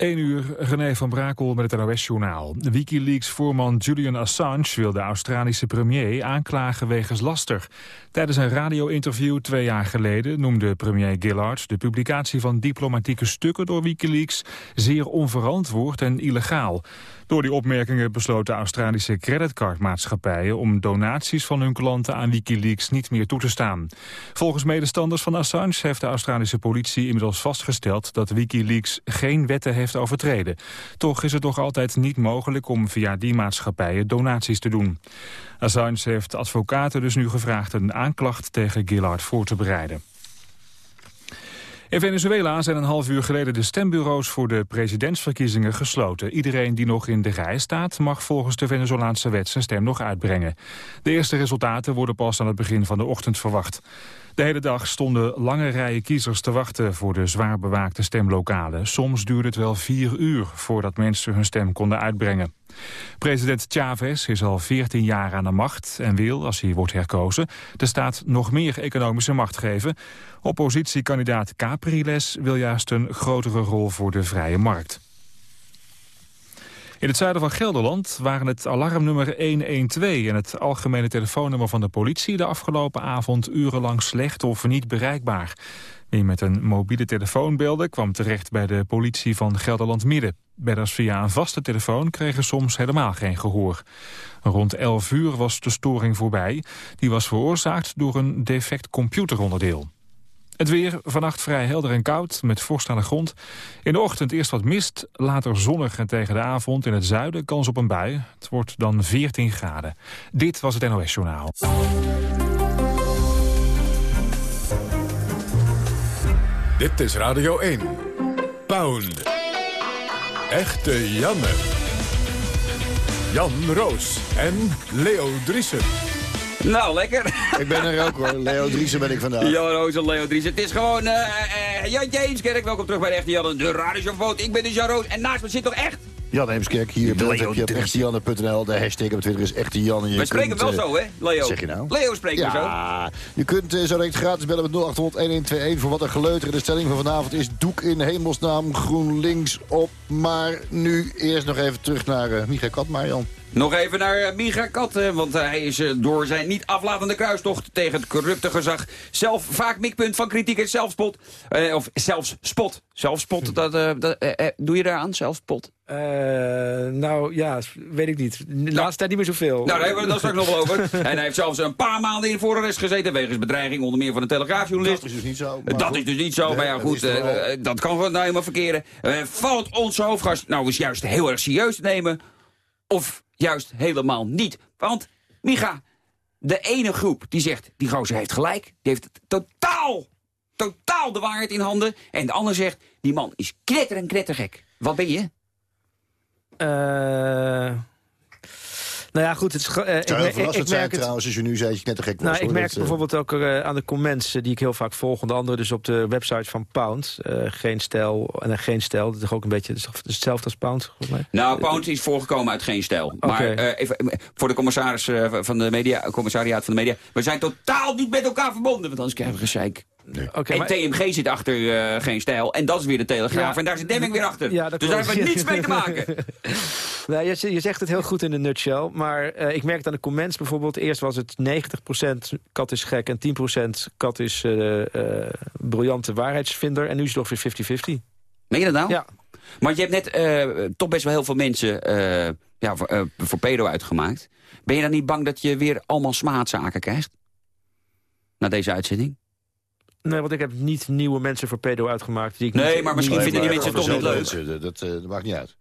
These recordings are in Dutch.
1 uur, René van Brakel met het NOS-journaal. Wikileaks-voorman Julian Assange wil de Australische premier aanklagen wegens laster. Tijdens een radio-interview twee jaar geleden noemde premier Gillard... de publicatie van diplomatieke stukken door Wikileaks zeer onverantwoord en illegaal. Door die opmerkingen besloten Australische creditcardmaatschappijen... om donaties van hun klanten aan Wikileaks niet meer toe te staan. Volgens medestanders van Assange heeft de Australische politie inmiddels vastgesteld... dat Wikileaks geen wetten heeft overtreden. Toch is het nog altijd niet mogelijk om via die maatschappijen donaties te doen. Assange heeft advocaten dus nu gevraagd een aanklacht tegen Gillard voor te bereiden. In Venezuela zijn een half uur geleden de stembureaus voor de presidentsverkiezingen gesloten. Iedereen die nog in de rij staat mag volgens de Venezolaanse wet zijn stem nog uitbrengen. De eerste resultaten worden pas aan het begin van de ochtend verwacht. De hele dag stonden lange rijen kiezers te wachten voor de zwaar bewaakte stemlokalen. Soms duurde het wel vier uur voordat mensen hun stem konden uitbrengen. President Chavez is al 14 jaar aan de macht en wil, als hij wordt herkozen, de staat nog meer economische macht geven. Oppositiekandidaat Capriles wil juist een grotere rol voor de vrije markt. In het zuiden van Gelderland waren het alarmnummer 112 en het algemene telefoonnummer van de politie de afgelopen avond urenlang slecht of niet bereikbaar. Wie met een mobiele telefoon belde kwam terecht bij de politie van Gelderland Midden. Bedders via een vaste telefoon kregen soms helemaal geen gehoor. Rond 11 uur was de storing voorbij. Die was veroorzaakt door een defect computeronderdeel. Het weer vannacht vrij helder en koud, met vorst aan de grond. In de ochtend eerst wat mist, later zonnig en tegen de avond in het zuiden kans op een bui. Het wordt dan 14 graden. Dit was het NOS Journaal. Dit is Radio 1. Pound. Echte Janne. Jan Roos en Leo Driessen. Nou, lekker. Ik ben er ook hoor. Leo Driesen ben ik vandaag. Jan Roos en Leo Dries. Het is gewoon uh, uh, Jantje Eenskerk. Welkom terug bij de Echte Jan, de radiovoot. Ik ben dus Jan Roos en naast me zit toch echt... Jan Heemskerk, hier beeld heb je op echtejanne.nl. De hashtag op Twitter is echte Jan. We spreken wel zo, hè, Leo? Wat zeg je nou? Leo spreekt ja, zo. Je kunt uh, zo direct gratis bellen met 0800-1121 voor wat een geleuter. De stelling van vanavond is doek in hemelsnaam GroenLinks op. Maar nu eerst nog even terug naar uh, Micha Katmaar, Jan. Nog even naar Micha Kat, want hij is door zijn niet aflatende kruistocht tegen het corrupte gezag zelf vaak mikpunt van kritiek en zelfspot. of zelfs spot. Zelfspot, hm. dat, dat doe je daaraan, zelfspot? Nou ja, weet ik niet. Laatste tijd niet meer zoveel. Nou, daar hebben we het straks nog wel over. en hij heeft zelfs een paar maanden in voorarrest gezeten... wegens bedreiging onder meer van een telegraafjournalist. Dat is dus niet zo. Dat goed. is dus niet zo, nee, maar ja goed, dat kan gewoon nou helemaal verkeren. valt onze hoofdgast nou eens juist heel erg serieus te nemen... of juist helemaal niet. Want, Micha, de ene groep die zegt, die gozer heeft gelijk. Die heeft totaal, totaal de waarheid in handen. En de ander zegt, die man is knetter en knettergek. Wat ben je? Uh, nou ja, goed. Het is, uh, ik, ik, ik, ik merk trouwens als je nu zei dat je net gek was. Nou, ik merk het bijvoorbeeld ook uh, aan de comments die ik heel vaak volg. Onder andere dus op de website van Pound. Uh, geen stijl en geen stijl. Dat is ook een beetje dus hetzelfde als Pound, volgens mij. Nou, Pound is voorgekomen uit geen stijl. Okay. Maar even, voor de commissaris van de media, commissariaat van de media. We zijn totaal niet met elkaar verbonden. Want anders krijgen we gezeik. Nee. Okay, en TMG zit achter uh, geen stijl. En dat is weer de Telegraaf. Ja, en daar zit Demming weer achter. Ja, dus daar hebben we niets mee te maken. nou, je, je, zegt het heel goed in de nutshell. Maar uh, ik merk aan de comments bijvoorbeeld. Eerst was het 90% kat is gek en 10% kat is uh, briljante waarheidsvinder. En nu is het nog weer 50-50. Meen je dat nou? Ja. Want je hebt net toch best wel heel veel mensen ja, voor, voor pedo uitgemaakt. Ben je dan niet bang dat je weer allemaal smaadzaken krijgt? Na deze uitzending? Nee, want ik heb niet nieuwe mensen voor pedo uitgemaakt. Die ik nee, niet, maar misschien nee, vinden die mensen toch niet leuk. Dat, uh, dat maakt niet uit.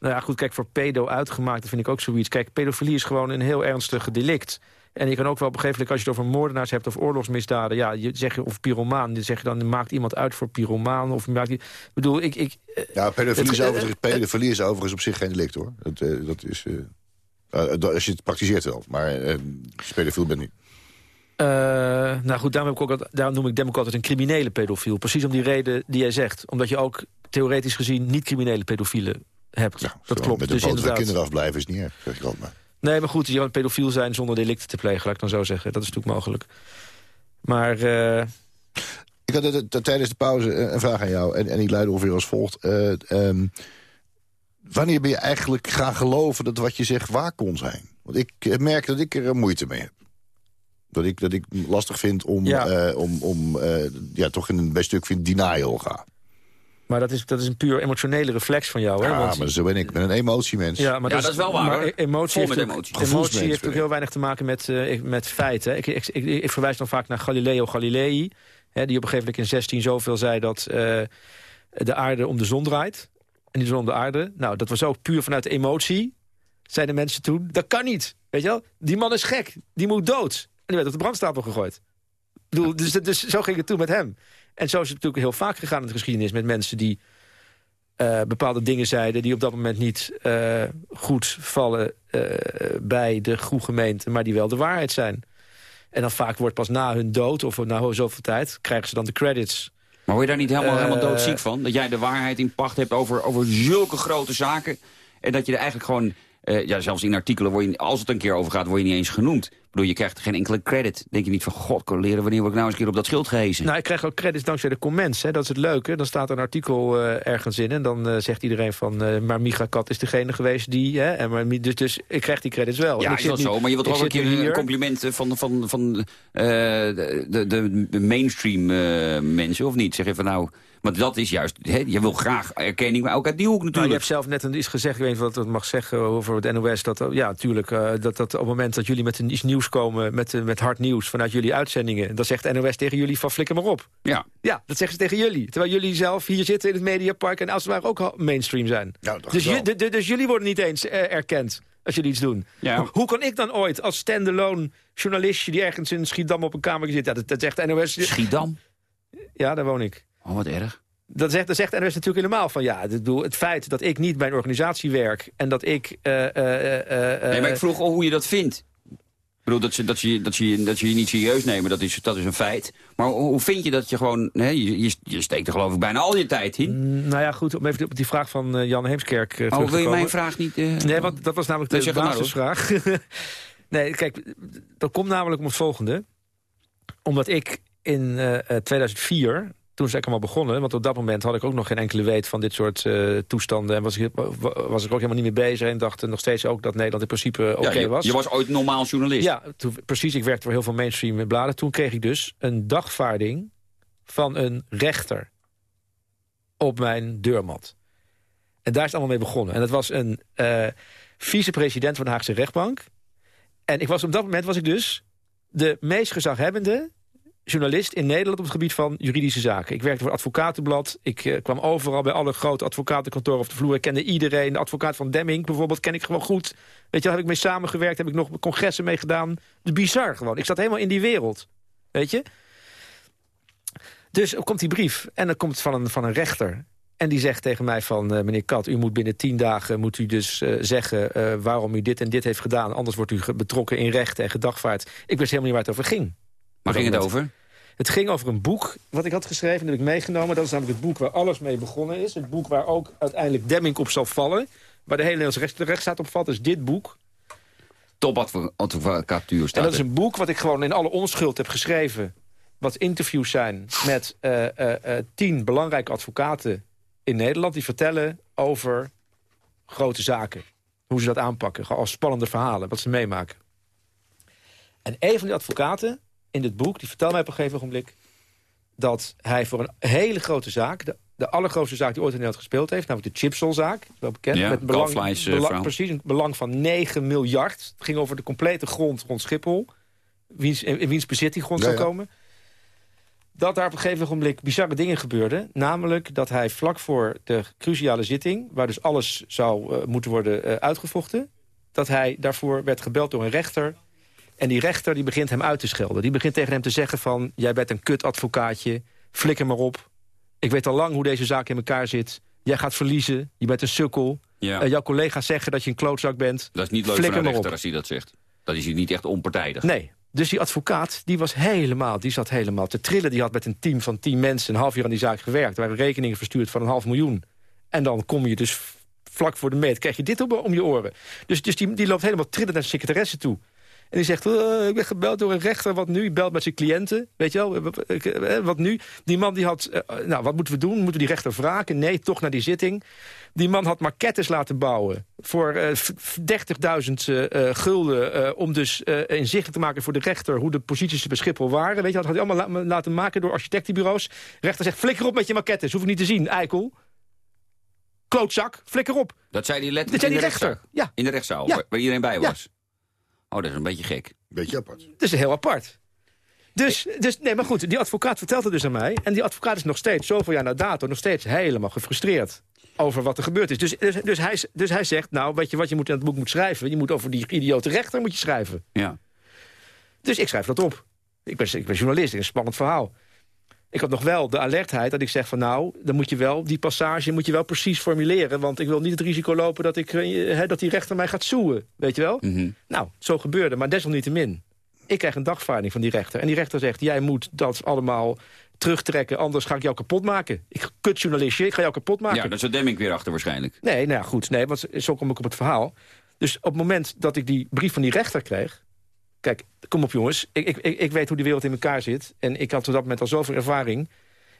Nou ja, goed, kijk, voor pedo uitgemaakt dat vind ik ook zoiets. Kijk, pedofilie is gewoon een heel ernstig delict. En je kan ook wel begrijpelijk als je het over moordenaars hebt of oorlogsmisdaden... ja, je zeg je, of pyromaan, dan zeg je dan maakt iemand uit voor pyromaan. Of maakt die, bedoel, ik... ik eh, ja, pedofilie, het, is overigens, pedofilie is overigens op zich geen delict, hoor. Dat, uh, dat is... Uh, als je het praktiseert wel, maar uh, pedofiel bent niet. Uh, nou goed, daarom, heb ik ook, daarom noem ik Dem ook altijd een criminele pedofiel. Precies om die reden die jij zegt. Omdat je ook theoretisch gezien niet criminele pedofielen hebt. Ja, dat klopt. Met de dus inderdaad... kinderen afblijven is niet erg, zeg ik altijd maar. Nee, maar goed, je kan pedofiel zijn zonder delicten te plegen, laat ik dan zo zeggen. Dat is natuurlijk mogelijk. Maar... Uh... Ik had het- het- tijdens de pauze een een vraag aan jou. En, en die luidde ongeveer als volgt. Eh, ehm, wanneer ben je eigenlijk gaan geloven dat wat je zegt waar kon zijn? Want ik eh, merk dat ik er eh, moeite mee heb. Dat ik, dat ik lastig vind om, Ja. eh, om, om eh, ja, toch in een bij stuk vind denial ga. Maar dat is, dat is een puur emotionele reflex van jou. Hè? Ja, Want- maar zo ben ik. Ik ben een emotiemens. Ja, maar Ja, dat is wel waar, maar hoor. Emotie heeft, emotie. heeft ook heel weinig te maken met, eh, met feiten. Ik, ik, ik, ik verwijs dan vaak naar Galileo Galilei. Hè, die op een gegeven moment in 16 zoveel zei dat eh, de aarde om de zon draait. En die zon om de aarde. Nou, dat was ook puur vanuit de emotie. Zeiden mensen toen, dat kan niet. Weet je wel? Die man is gek. Die moet dood. En die werd op de brandstapel gegooid. Dus, dus zo ging het toen met hem. En zo is het natuurlijk heel vaak gegaan in de geschiedenis... met mensen die eh, bepaalde dingen zeiden... die op dat moment niet eh, goed vallen eh, bij de goede gemeente... maar die wel de waarheid zijn. En dan vaak wordt pas na hun dood, of na zoveel tijd... krijgen ze dan de credits. Maar word je daar niet helemaal, helemaal doodziek van? Dat jij de waarheid in pacht hebt over, over zulke grote zaken... en dat je er eigenlijk gewoon... ja, zelfs in artikelen, word je, als het een keer over gaat, word je niet eens genoemd. Bedoel, je krijgt geen enkele credit. Denk je niet van, god, leren wanneer word ik nou eens een keer op dat schild gehezen? Nou, ik krijg ook credits dankzij de comments. Hè. Dat is het leuke. Dan staat er een artikel eh, ergens in... en dan eh, zegt iedereen van... eh, maar Micha Kat is degene geweest die... Hè, en maar, dus, dus ik krijg die credits wel. Ja, is dat nu- zo. Maar je wilt ook een keer een compliment van, van, van de, de, de mainstream mensen, of niet? Zeg even nou... Want dat is juist... Hè, je wil graag erkenning, maar ook uit die hoek Nou, je natuurlijk. hebt zelf net een, iets gezegd, ik weet niet wat ik mag zeggen over het NOS. Dat, eh, ja, natuurlijk, eh, dat, dat op het moment dat jullie met een, iets nieuws komen, met, eh, met hard nieuws vanuit jullie uitzendingen, dan zegt NOS tegen jullie van flikker maar op. ja. Ja, dat zeggen ze tegen jullie. Terwijl jullie zelf hier zitten in het Mediapark en als het ware ook al mainstream zijn. Nou, dat dus, dus jullie worden niet eens erkend als jullie iets doen. Ja. Hoe, hoe kan ik dan ooit als standalone journalistje die ergens in Schiedam op een kamer zit, ja, dat, dat zegt NOS. Schiedam. Ja, daar woon ik. Oh, wat erg. Dat zegt, dat zegt NOS natuurlijk helemaal van ja, bedoel, het feit dat ik niet bij een organisatie werk en dat ik. eh, eh, eh, Nee, maar ik vroeg al hoe je dat vindt. Ik bedoel, dat ze, dat, ze, dat, ze, dat ze je niet serieus nemen, dat is, dat is een feit. Maar hoe, vind je dat je gewoon... Hè, je, je, je steekt er geloof ik bijna al je tijd in. Nou ja, goed, om even op die vraag van Jan Heemskerk terug oh, te wil je mijn vraag niet... Nee, want dat was namelijk de basisvraag. nee, kijk, dat komt namelijk om het volgende. Omdat ik in eh, eh, 2004, toen is ik allemaal begonnen... want op dat moment had ik ook nog geen enkele weet van dit soort eh, toestanden... en was ik, wa- was ik ook helemaal niet mee bezig... en dacht nog steeds ook dat Nederland in principe oké ja, je, was. je was ooit normaal journalist. Ja, toen, precies. Ik werkte voor heel veel mainstream bladen. Toen kreeg ik dus een dagvaarding van een rechter op mijn deurmat. En daar is het allemaal mee begonnen. En dat was een eh vicepresident van de Haagse rechtbank. En ik was, op dat moment was ik dus de meest gezaghebbende journalist in Nederland op het gebied van juridische zaken. Ik werkte voor het Advocatenblad. Ik eh, kwam overal bij alle grote advocatenkantoren op de vloer. Ik kende iedereen. De advocaat van Demming bijvoorbeeld ken ik gewoon goed. Weet je, daar heb ik mee samengewerkt. Heb ik nog congressen mee gedaan. Bizar gewoon. Ik zat helemaal in die wereld. Weet je? Dus er komt die brief. En dan komt het van een, van een rechter. En die zegt tegen mij van, eh, meneer Kat, u moet binnen tien dagen moet u dus eh, zeggen waarom u dit en dit heeft gedaan. Anders wordt u betrokken in rechten en gedagvaard. Ik wist helemaal niet waar het over ging. Waar ging het over? Het ging over een boek wat ik had geschreven. Dat heb ik meegenomen. Dat is namelijk het boek waar alles mee begonnen is. Het boek waar ook uiteindelijk Demming op zal vallen. Waar de hele Nederlandse rechts, de rechtsstaat op valt. is dit boek. Topadvocatuur staat En dat is een boek wat ik gewoon in alle onschuld heb geschreven. Wat interviews zijn met eh, eh, eh, tien belangrijke advocaten in Nederland. Die vertellen over grote zaken. Hoe ze dat aanpakken. Gewoon als spannende verhalen. Wat ze meemaken. En een van die advocaten in dit boek. Die vertelde mij op een gegeven ogenblik. Dat hij voor een hele grote zaak. De, de allergrootste zaak die ooit in Nederland gespeeld heeft. Namelijk de Chipsol-zaak. Wel bekend. Ja, met een belang, precies een belang van 9 miljard. Het ging over de complete grond rond Schiphol. Wiens, in wiens bezit die grond Ja, zou ja. komen. Dat daar op een gegeven ogenblik bizarre dingen gebeurden. Namelijk dat hij vlak voor de cruciale zitting... waar dus alles zou eh, moeten worden eh, uitgevochten... dat hij daarvoor werd gebeld door een rechter... En die rechter die begint hem uit te schelden. Die begint tegen hem te zeggen van... jij bent een kutadvocaatje, flikker maar op. Ik weet al lang hoe deze zaak in elkaar zit. Jij gaat verliezen, je bent een sukkel. Ja. Jouw collega's zeggen dat je een klootzak bent. Dat is niet leuk Flikker voor een rechter op. als hij dat zegt. Dat is hij niet echt onpartijdig. Nee. Dus die advocaat, die was helemaal, die zat helemaal te trillen. Die had met een team van tien mensen een half jaar aan die zaak gewerkt. Er waren rekeningen verstuurd van een half miljoen. En dan kom je dus vlak voor de meet, krijg je dit om, om je oren. Dus, dus die, die loopt helemaal trillend naar de secretaresse toe. En die zegt, uh, ik ben gebeld door een rechter, wat nu? Belt met zijn cliënten, weet je wel, wat nu? Die man die had, uh, nou, wat moeten we doen? Moeten we die rechter wraken? Nee, toch naar die zitting. Die man had maquettes laten bouwen voor uh, 30.000 gulden... om dus inzichtelijk te maken voor de rechter hoe de posities bij Schiphol waren. Weet je, dat had hij allemaal la laten maken door architectenbureaus. Rechter zegt, flikker op met je maquettes, hoef ik niet te zien, eikel klootzak, flikker op. Dat zei die letterlijk in de rechter? rechter? Ja. In de rechtszaal, waar iedereen bij was? Oh, dat is een beetje gek. Beetje apart. Dat is heel apart. Dus, dus, nee, maar goed, die advocaat vertelt het dus aan mij. En die advocaat is nog steeds, zoveel jaar na dato, nog steeds helemaal gefrustreerd over wat er gebeurd is. Dus, dus, dus, hij, dus hij zegt, nou, weet je wat je moet in het boek moet schrijven? Je moet over die idiote rechter moet je schrijven. Ja. Dus ik schrijf dat op. Ik ben, ik ben journalist, een spannend verhaal. Ik had nog wel de alertheid dat ik zeg van nou, dan moet je wel die passage moet je wel precies formuleren. Want ik wil niet het risico lopen dat, ik, he, dat die rechter mij gaat zoeën. Weet je wel? Mhm. Nou, zo gebeurde, maar desalniettemin. Ik krijg een dagvaarding van die rechter. En die rechter zegt, jij moet dat allemaal terugtrekken, anders ga ik jou kapot maken. Ik kut journalistje, ik ga jou kapot maken. Ja, dat is Demming weer achter waarschijnlijk. Nee, nou ja, goed, nee, want zo kom ik op het verhaal. Dus op het moment dat ik die brief van die rechter kreeg... Kijk, kom op jongens, ik, ik, ik weet hoe die wereld in elkaar zit. En ik had op dat moment al zoveel ervaring.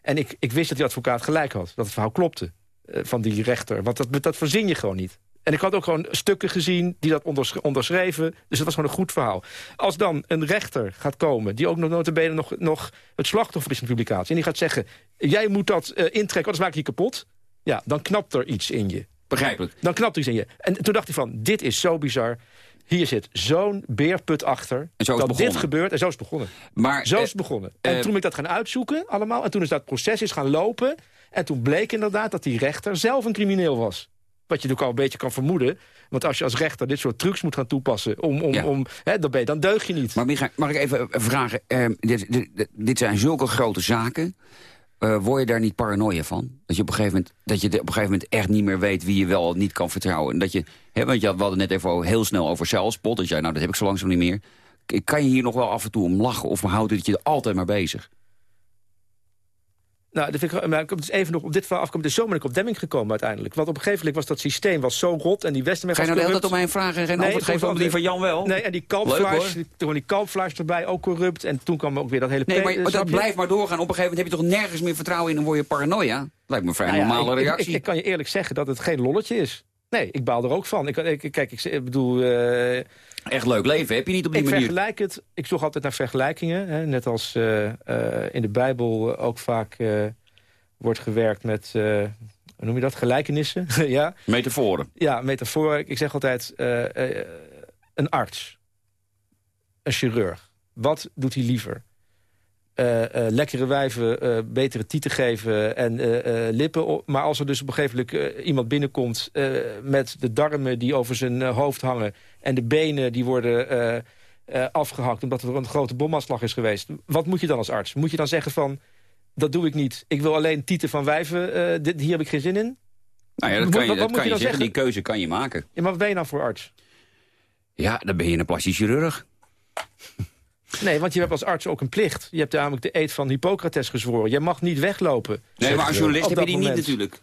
En ik, ik wist dat die advocaat gelijk had. Dat het verhaal klopte uh, van die rechter. Want dat, dat verzin je gewoon niet. En ik had ook gewoon stukken gezien die dat onderschreven. Dus dat was gewoon een goed verhaal. Als dan een rechter gaat komen... die ook nog notabene nog, nog het slachtoffer is van de publicatie... en die gaat zeggen, jij moet dat uh, intrekken, anders maak ik je kapot... ja, dan knapt er iets in je. Begrijpelijk. Dan knapt er iets in je. En toen dacht hij van, dit is zo bizar hier zit zo'n beerput achter. En zo dat dit gebeurt. En zo is het begonnen. Maar, zo is eh, het begonnen. En eh, toen ben ik dat gaan uitzoeken allemaal. En toen is dat proces is gaan lopen. En toen bleek inderdaad dat die rechter zelf een crimineel was. Wat je natuurlijk al een beetje kan vermoeden. Want als je als rechter dit soort trucs moet gaan toepassen... Om, om, Ja. om, hè, dan, ben je, dan deug je niet. Maar Micha, mag ik even vragen? eh, dit, dit, dit zijn zulke grote zaken. Eh, word je daar niet paranoia van? Dat je, op een gegeven moment, dat je op een gegeven moment echt niet meer weet... wie je wel of niet kan vertrouwen. En dat je, hè, want je had, we hadden net even heel snel over zelfspot. Dat jij, nou, dat heb ik zo langzaam niet meer. Kan je hier nog wel af en toe om lachen? Of houdt het je er altijd maar bezig? Nou, dat vind ik, maar ik heb dus even nog op dit verhaal afkomen. Dus zo ben ik op Demming gekomen uiteindelijk. Want op een gegeven moment was dat systeem was zo rot... en die Westerweg Ga je nou was de hele tijd om vragen en geen Nee, antwoord geven? die van Jan wel? Nee, en die kalpflash, toen die kalpflash erbij, ook corrupt. En toen kwam ook weer dat hele... Nee, maar dat blijft maar doorgaan. Op een gegeven moment heb je toch nergens meer vertrouwen in... en word je paranoia? Lijkt me een vrij Nou ja, normale ik- reactie. Ik, ik kan je eerlijk zeggen dat het geen lolletje is. Nee, ik baal er ook van. Ik, ik, kijk, ik, ik bedoel, eh, Echt leuk leven heb je niet op die ik manier. vergelijk het. Ik zoek altijd naar vergelijkingen. Hè, net als eh, eh, in de Bijbel ook vaak eh, wordt gewerkt met, eh, hoe noem je dat, gelijkenissen. ja, Metaforen. ja, metafoor. Ik zeg altijd, eh, eh, een arts, een chirurg. Wat doet hij liever? Eh, eh, lekkere wijven, eh, betere tieten geven en lippen. op- Maar als er dus op een gegeven moment iemand binnenkomt... met de darmen die over zijn hoofd hangen... en de benen die worden eh, eh, afgehakt omdat er een grote bomaanslag is geweest... wat moet je dan als arts? Moet je dan zeggen van... dat doe ik niet, ik wil alleen tieten van wijven, dit, hier heb ik geen zin in? Nou ja, dat kan je, wat dat moet kan je zeggen. Die keuze kan je maken. Ja, maar wat ben je nou voor arts? Ja, dan ben je een plastisch chirurg. Nee, want je hebt als arts ook een plicht. Je hebt namelijk de eed van Hippocrates gezworen. Je mag niet weglopen. Nee, maar als journalist heb je die niet natuurlijk.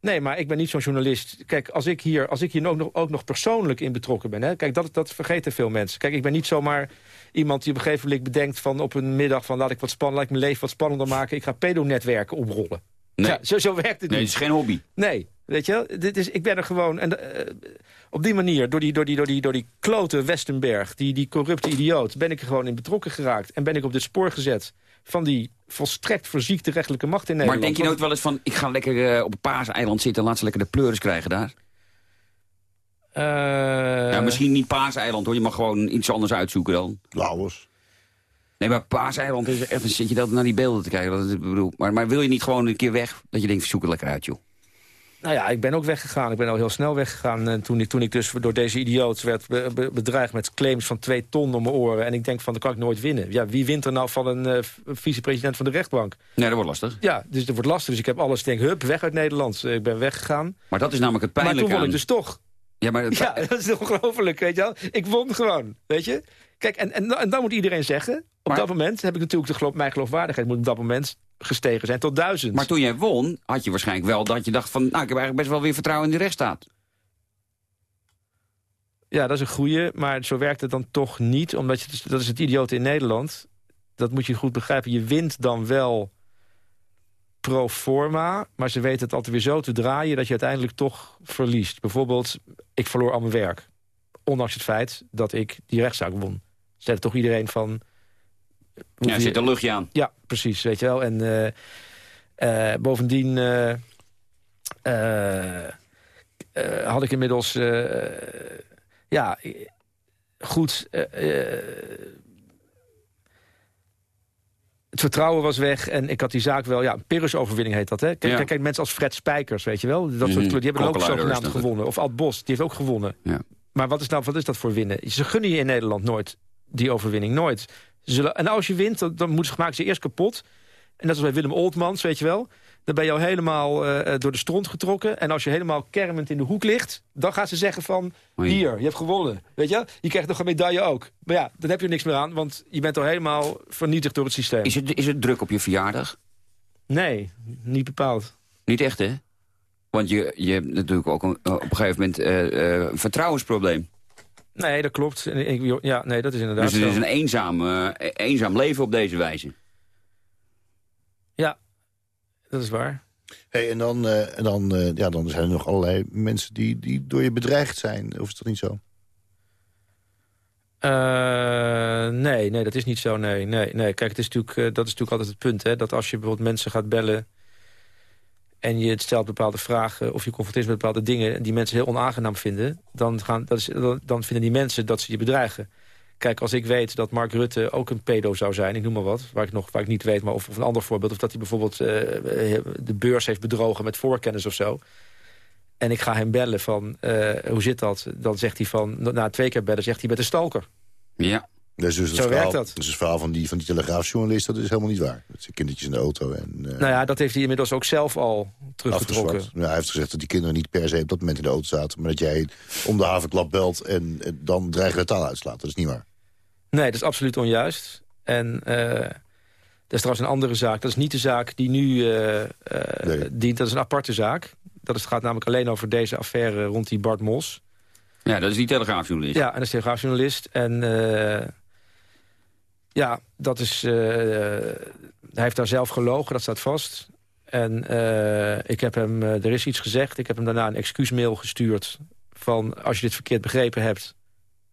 Nee, maar ik ben niet zo'n journalist. Kijk, als ik hier, als ik hier ook, nog, ook nog persoonlijk in betrokken ben... Hè, kijk, dat, dat vergeten veel mensen. Kijk, ik ben niet zomaar iemand die op een gegeven moment bedenkt... van op een middag van laat ik, wat span, laat ik mijn leven wat spannender maken... ik ga pedonetwerken oprollen. Nee. Ja, zo, zo werkt het Nee, het niet. is geen hobby. Nee, weet je, wel? dit is, ik ben er gewoon... En, eh, op die manier, door die, door, die, door, die, door die klote Westenberg, die, die corrupte idioot... ben ik er gewoon in betrokken geraakt. En ben ik op dit spoor gezet van die volstrekt verziekte rechtelijke macht in Maar Nederland. denk je nooit wel eens van... ik ga lekker eh, op een paaseiland zitten... laat ze lekker de pleuris krijgen daar? Eh, ja, misschien niet paaseiland hoor. Je mag gewoon iets anders uitzoeken dan. Lauwers. Nee, maar paaseiland is echt... dan zit je dat naar die beelden te kijken. Dat, is- bedoel, maar, maar wil je niet gewoon een keer weg? Dat je denkt, zoek het lekker uit, joh. Nou ja, ik ben ook weggegaan. Ik ben al heel snel weggegaan. En toen, ik, toen ik dus door deze idioot werd be- be- bedreigd met claims van twee ton om mijn oren. En ik denk van, dat kan ik nooit winnen. Ja, wie wint er nou van een eh, vicepresident van de rechtbank? Nee, dat wordt lastig. Ja, dus het wordt lastig. Dus ik heb alles, ik denk, hup, weg uit Nederland. Eh, Ik ben weggegaan. Maar dat is namelijk het Maar pijnlijke toen won ik dus toch. Ja, maar Ja, dat is ongelooflijk, weet je wel. Ik won gewoon, weet je. Kijk, en, en, en dan moet iedereen zeggen... op Maar- dat moment heb ik natuurlijk de geloof, mijn geloofwaardigheid... moet op dat moment gestegen zijn tot duizend. Maar toen jij won, had je waarschijnlijk wel dat je dacht van... nou, ik heb eigenlijk best wel weer vertrouwen in de rechtsstaat. Ja, dat is een goeie, maar zo werkt het dan toch niet. Omdat je, dat is het idiote in Nederland. Dat moet je goed begrijpen. Je wint dan wel pro forma, maar ze weten het altijd weer zo te draaien... dat je uiteindelijk toch verliest. Bijvoorbeeld, ik verloor al mijn werk. Ondanks het feit dat ik die rechtszaak won. Zet toch iedereen van... Ja, zit een luchtje aan. Ja, precies, weet je wel. En uh, uh, bovendien... Uh, had ik inmiddels ja, goed... Het vertrouwen was weg en ik had die zaak wel... Ja, Pyrrhus-overwinning heet dat, hè? Kijk, ja. kijk, mensen als Fred Spijkers, weet je wel? Dat soort, mm, die hebben ook zogenaamd gewonnen. Of Ad Bos, die heeft ook gewonnen. Ja. Maar wat is, nou, wat is dat voor winnen? Ze gunnen je in Nederland nooit die overwinning, nooit. Zullen, en als je wint, dan, dan moeten ze, maken ze eerst kapot. En dat is bij Willem Oldmans, weet je wel. Dan ben je al helemaal uh, door de stront getrokken. En als je helemaal kermend in de hoek ligt... dan gaan ze zeggen van, hier, je hebt gewonnen. Weet je? Je krijgt nog een medaille ook. Maar ja, dan heb je er niks meer aan. Want je bent al helemaal vernietigd door het systeem. Is het, is het druk op je verjaardag? Nee, niet bepaald. Niet echt, hè? Want je, je hebt natuurlijk ook een, op een gegeven moment uh, uh, een vertrouwensprobleem. Nee, dat klopt. Ik, ja, nee, dat is inderdaad Dus het is een eenzaam, eenzaam leven op deze wijze. Ja, dat is waar. Hey, en dan, uh, en dan, uh, ja, dan zijn er nog allerlei mensen die, die door je bedreigd zijn. Of is dat niet zo? Uh, nee, nee, dat is niet zo. Nee, nee, nee. Kijk, het is natuurlijk, dat is natuurlijk altijd het punt. Hè, dat als je bijvoorbeeld mensen gaat bellen... en je stelt bepaalde vragen of je confronteert met bepaalde dingen... die mensen heel onaangenaam vinden... dan, gaan, dat is, dan, vinden die mensen dat ze je bedreigen. Kijk, als ik weet dat Mark Rutte ook een pedo zou zijn... ik noem maar wat, waar ik, nog, waar ik niet weet... maar of, of een ander voorbeeld... of dat hij bijvoorbeeld uh, de beurs heeft bedrogen met voorkennis of zo... en ik ga hem bellen van, uh, hoe zit dat? Dan zegt hij van, na twee keer bellen, zegt hij met een stalker. Ja. Dus, dus Zo werkt dat. Dus het verhaal van die, van die telegraafjournalist, dat is helemaal niet waar. Met zijn kindertjes in de auto. En, uh, nou ja, dat heeft hij inmiddels ook zelf al teruggetrokken. Ja, hij heeft gezegd dat die kinderen niet per se op dat moment in de auto zaten... maar dat jij om de havenklap belt en, en dan dreigen we taal uitslaat. Dat is niet waar. Nee, dat is absoluut onjuist. En uh, dat is trouwens een andere zaak. Dat is niet de zaak die nu uh, uh, nee. dient. Dat is een aparte zaak. Dat is, gaat namelijk alleen over deze affaire rond die Bart Mos. Ja, dat is die telegraafjournalist. Ja, en dat is telegraafjournalist. En ja, dat is... hij heeft daar zelf gelogen, dat staat vast. En ik heb hem... er is iets gezegd. Ik heb hem daarna een excuusmail gestuurd... van als je dit verkeerd begrepen hebt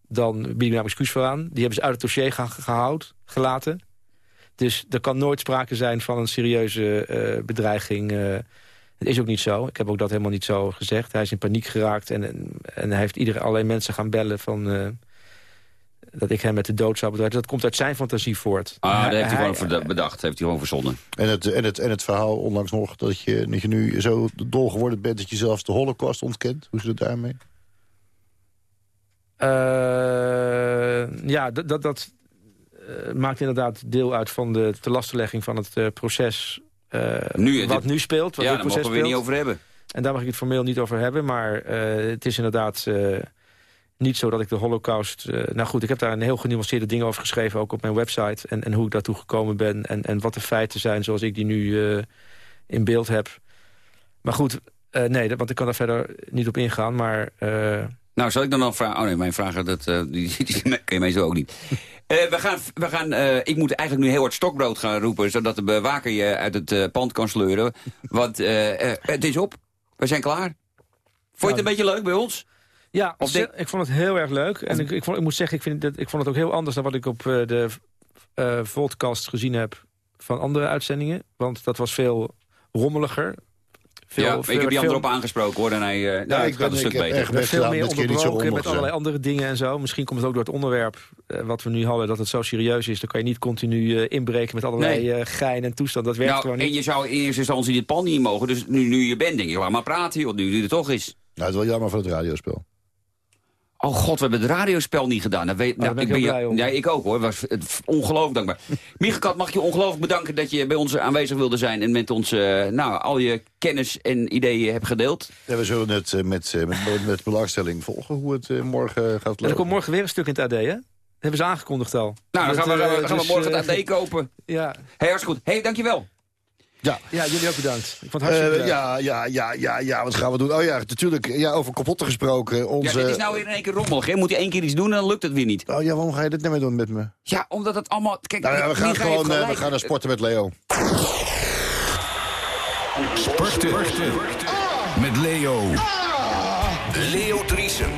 dan bied ik daar excuus voor aan. Die hebben ze uit het dossier gehaald, gelaten. Dus er kan nooit sprake zijn van een serieuze bedreiging. Het is ook niet zo. Ik heb ook dat helemaal niet zo gezegd. Hij is in paniek geraakt en, en, hij heeft iedereen, allerlei mensen gaan bellen van... Dat ik hem met de dood zou bedreigen. Dat komt uit zijn fantasie voort. Ah, dat heeft hij, hij gewoon bedacht. heeft hij gewoon verzonnen. En het, en, het, en het verhaal onlangs nog dat je, dat je nu zo dol geworden bent... dat je zelfs de holocaust ontkent. Hoe zit het daarmee? Uh, ja, dat, dat uh, maakt inderdaad deel uit van de telastelegging van het uh, proces nu, wat dit, nu speelt. Wat ja, daar mogen we weer niet over hebben. En daar mag ik het formeel niet over hebben, maar het is inderdaad niet zo dat ik de holocaust... nou goed, ik heb daar een heel genuanceerde ding over geschreven, ook op mijn website. En, en hoe ik daartoe gekomen ben en, en wat de feiten zijn zoals ik die nu in beeld heb. Maar goed, nee, want ik kan daar verder niet op ingaan, maar... Nou, zal ik dan nog vragen? Oh nee, mijn vragen, dat, die, die, die ken je mij zo ook niet. We gaan, we gaan, ik moet eigenlijk nu heel hard stokbrood gaan roepen... zodat de bewaker je uit het pand kan sleuren. Want het is op. We zijn klaar. Vond je het een beetje leuk bij ons? Ja, of ik, ik vond het heel erg leuk. En ik, ik, vond, ik moet zeggen, ik, vind dat, ik vond het ook heel anders... dan wat ik op de uh, podcast gezien heb van andere uitzendingen. Want dat was veel rommeliger. Veel, ja, veel, ik heb die andere op aangesproken hoor. En hij, uh, ja, ik gaat een stuk beter. veel meer onderbroken met allerlei andere dingen en zo. Misschien komt het ook door het onderwerp uh, wat we nu hadden... dat het zo serieus is. Dan kan je niet continu uh, inbreken met allerlei nee. gein en toestand. Dat werkt nou, gewoon niet. En je zou in eerste instantie dit pan niet mogen. Dus nu, nu je bent, denk je, laat maar praten. Joh, nu, nu er toch is. Nou, het is wel jammer voor het radiospel. Oh god, we hebben het radiospel niet gedaan. Dat weet, oh, nou, ik ben, ik ja, ik ook hoor. Was ongelooflijk dankbaar. Michael mag je ongelooflijk bedanken dat je bij ons aanwezig wilde zijn... en met ons uh, nou, al je kennis en ideeën hebt gedeeld. Ja, we zullen het uh, met, uh, met, met belangstelling volgen hoe het morgen gaat lopen. Er komt morgen weer een stuk in het AD, hè? Dat hebben ze aangekondigd al. Nou, dan gaan we, gaan we, gaan we morgen het AD kopen. Ja. Hey, hartstikke goed. hey, dankjewel. Ja. Ja, jullie ook bedankt. Ik vond het hartstikke Eh, leuk. ja, ja, ja, ja, ja, wat gaan we doen? Oh ja, natuurlijk, ja, over kapotten gesproken. Ja, Onze... dit is nou weer in één keer rommelig. hè. Moet je één keer iets doen en dan lukt het weer niet. Oh ja, waarom ga je dit niet meer doen met me? Ja, omdat het allemaal... Kijk, Nou ja, we gaan gewoon eh, we gaan naar sporten met Leo. Sporten. Met Leo. Leo Driesen.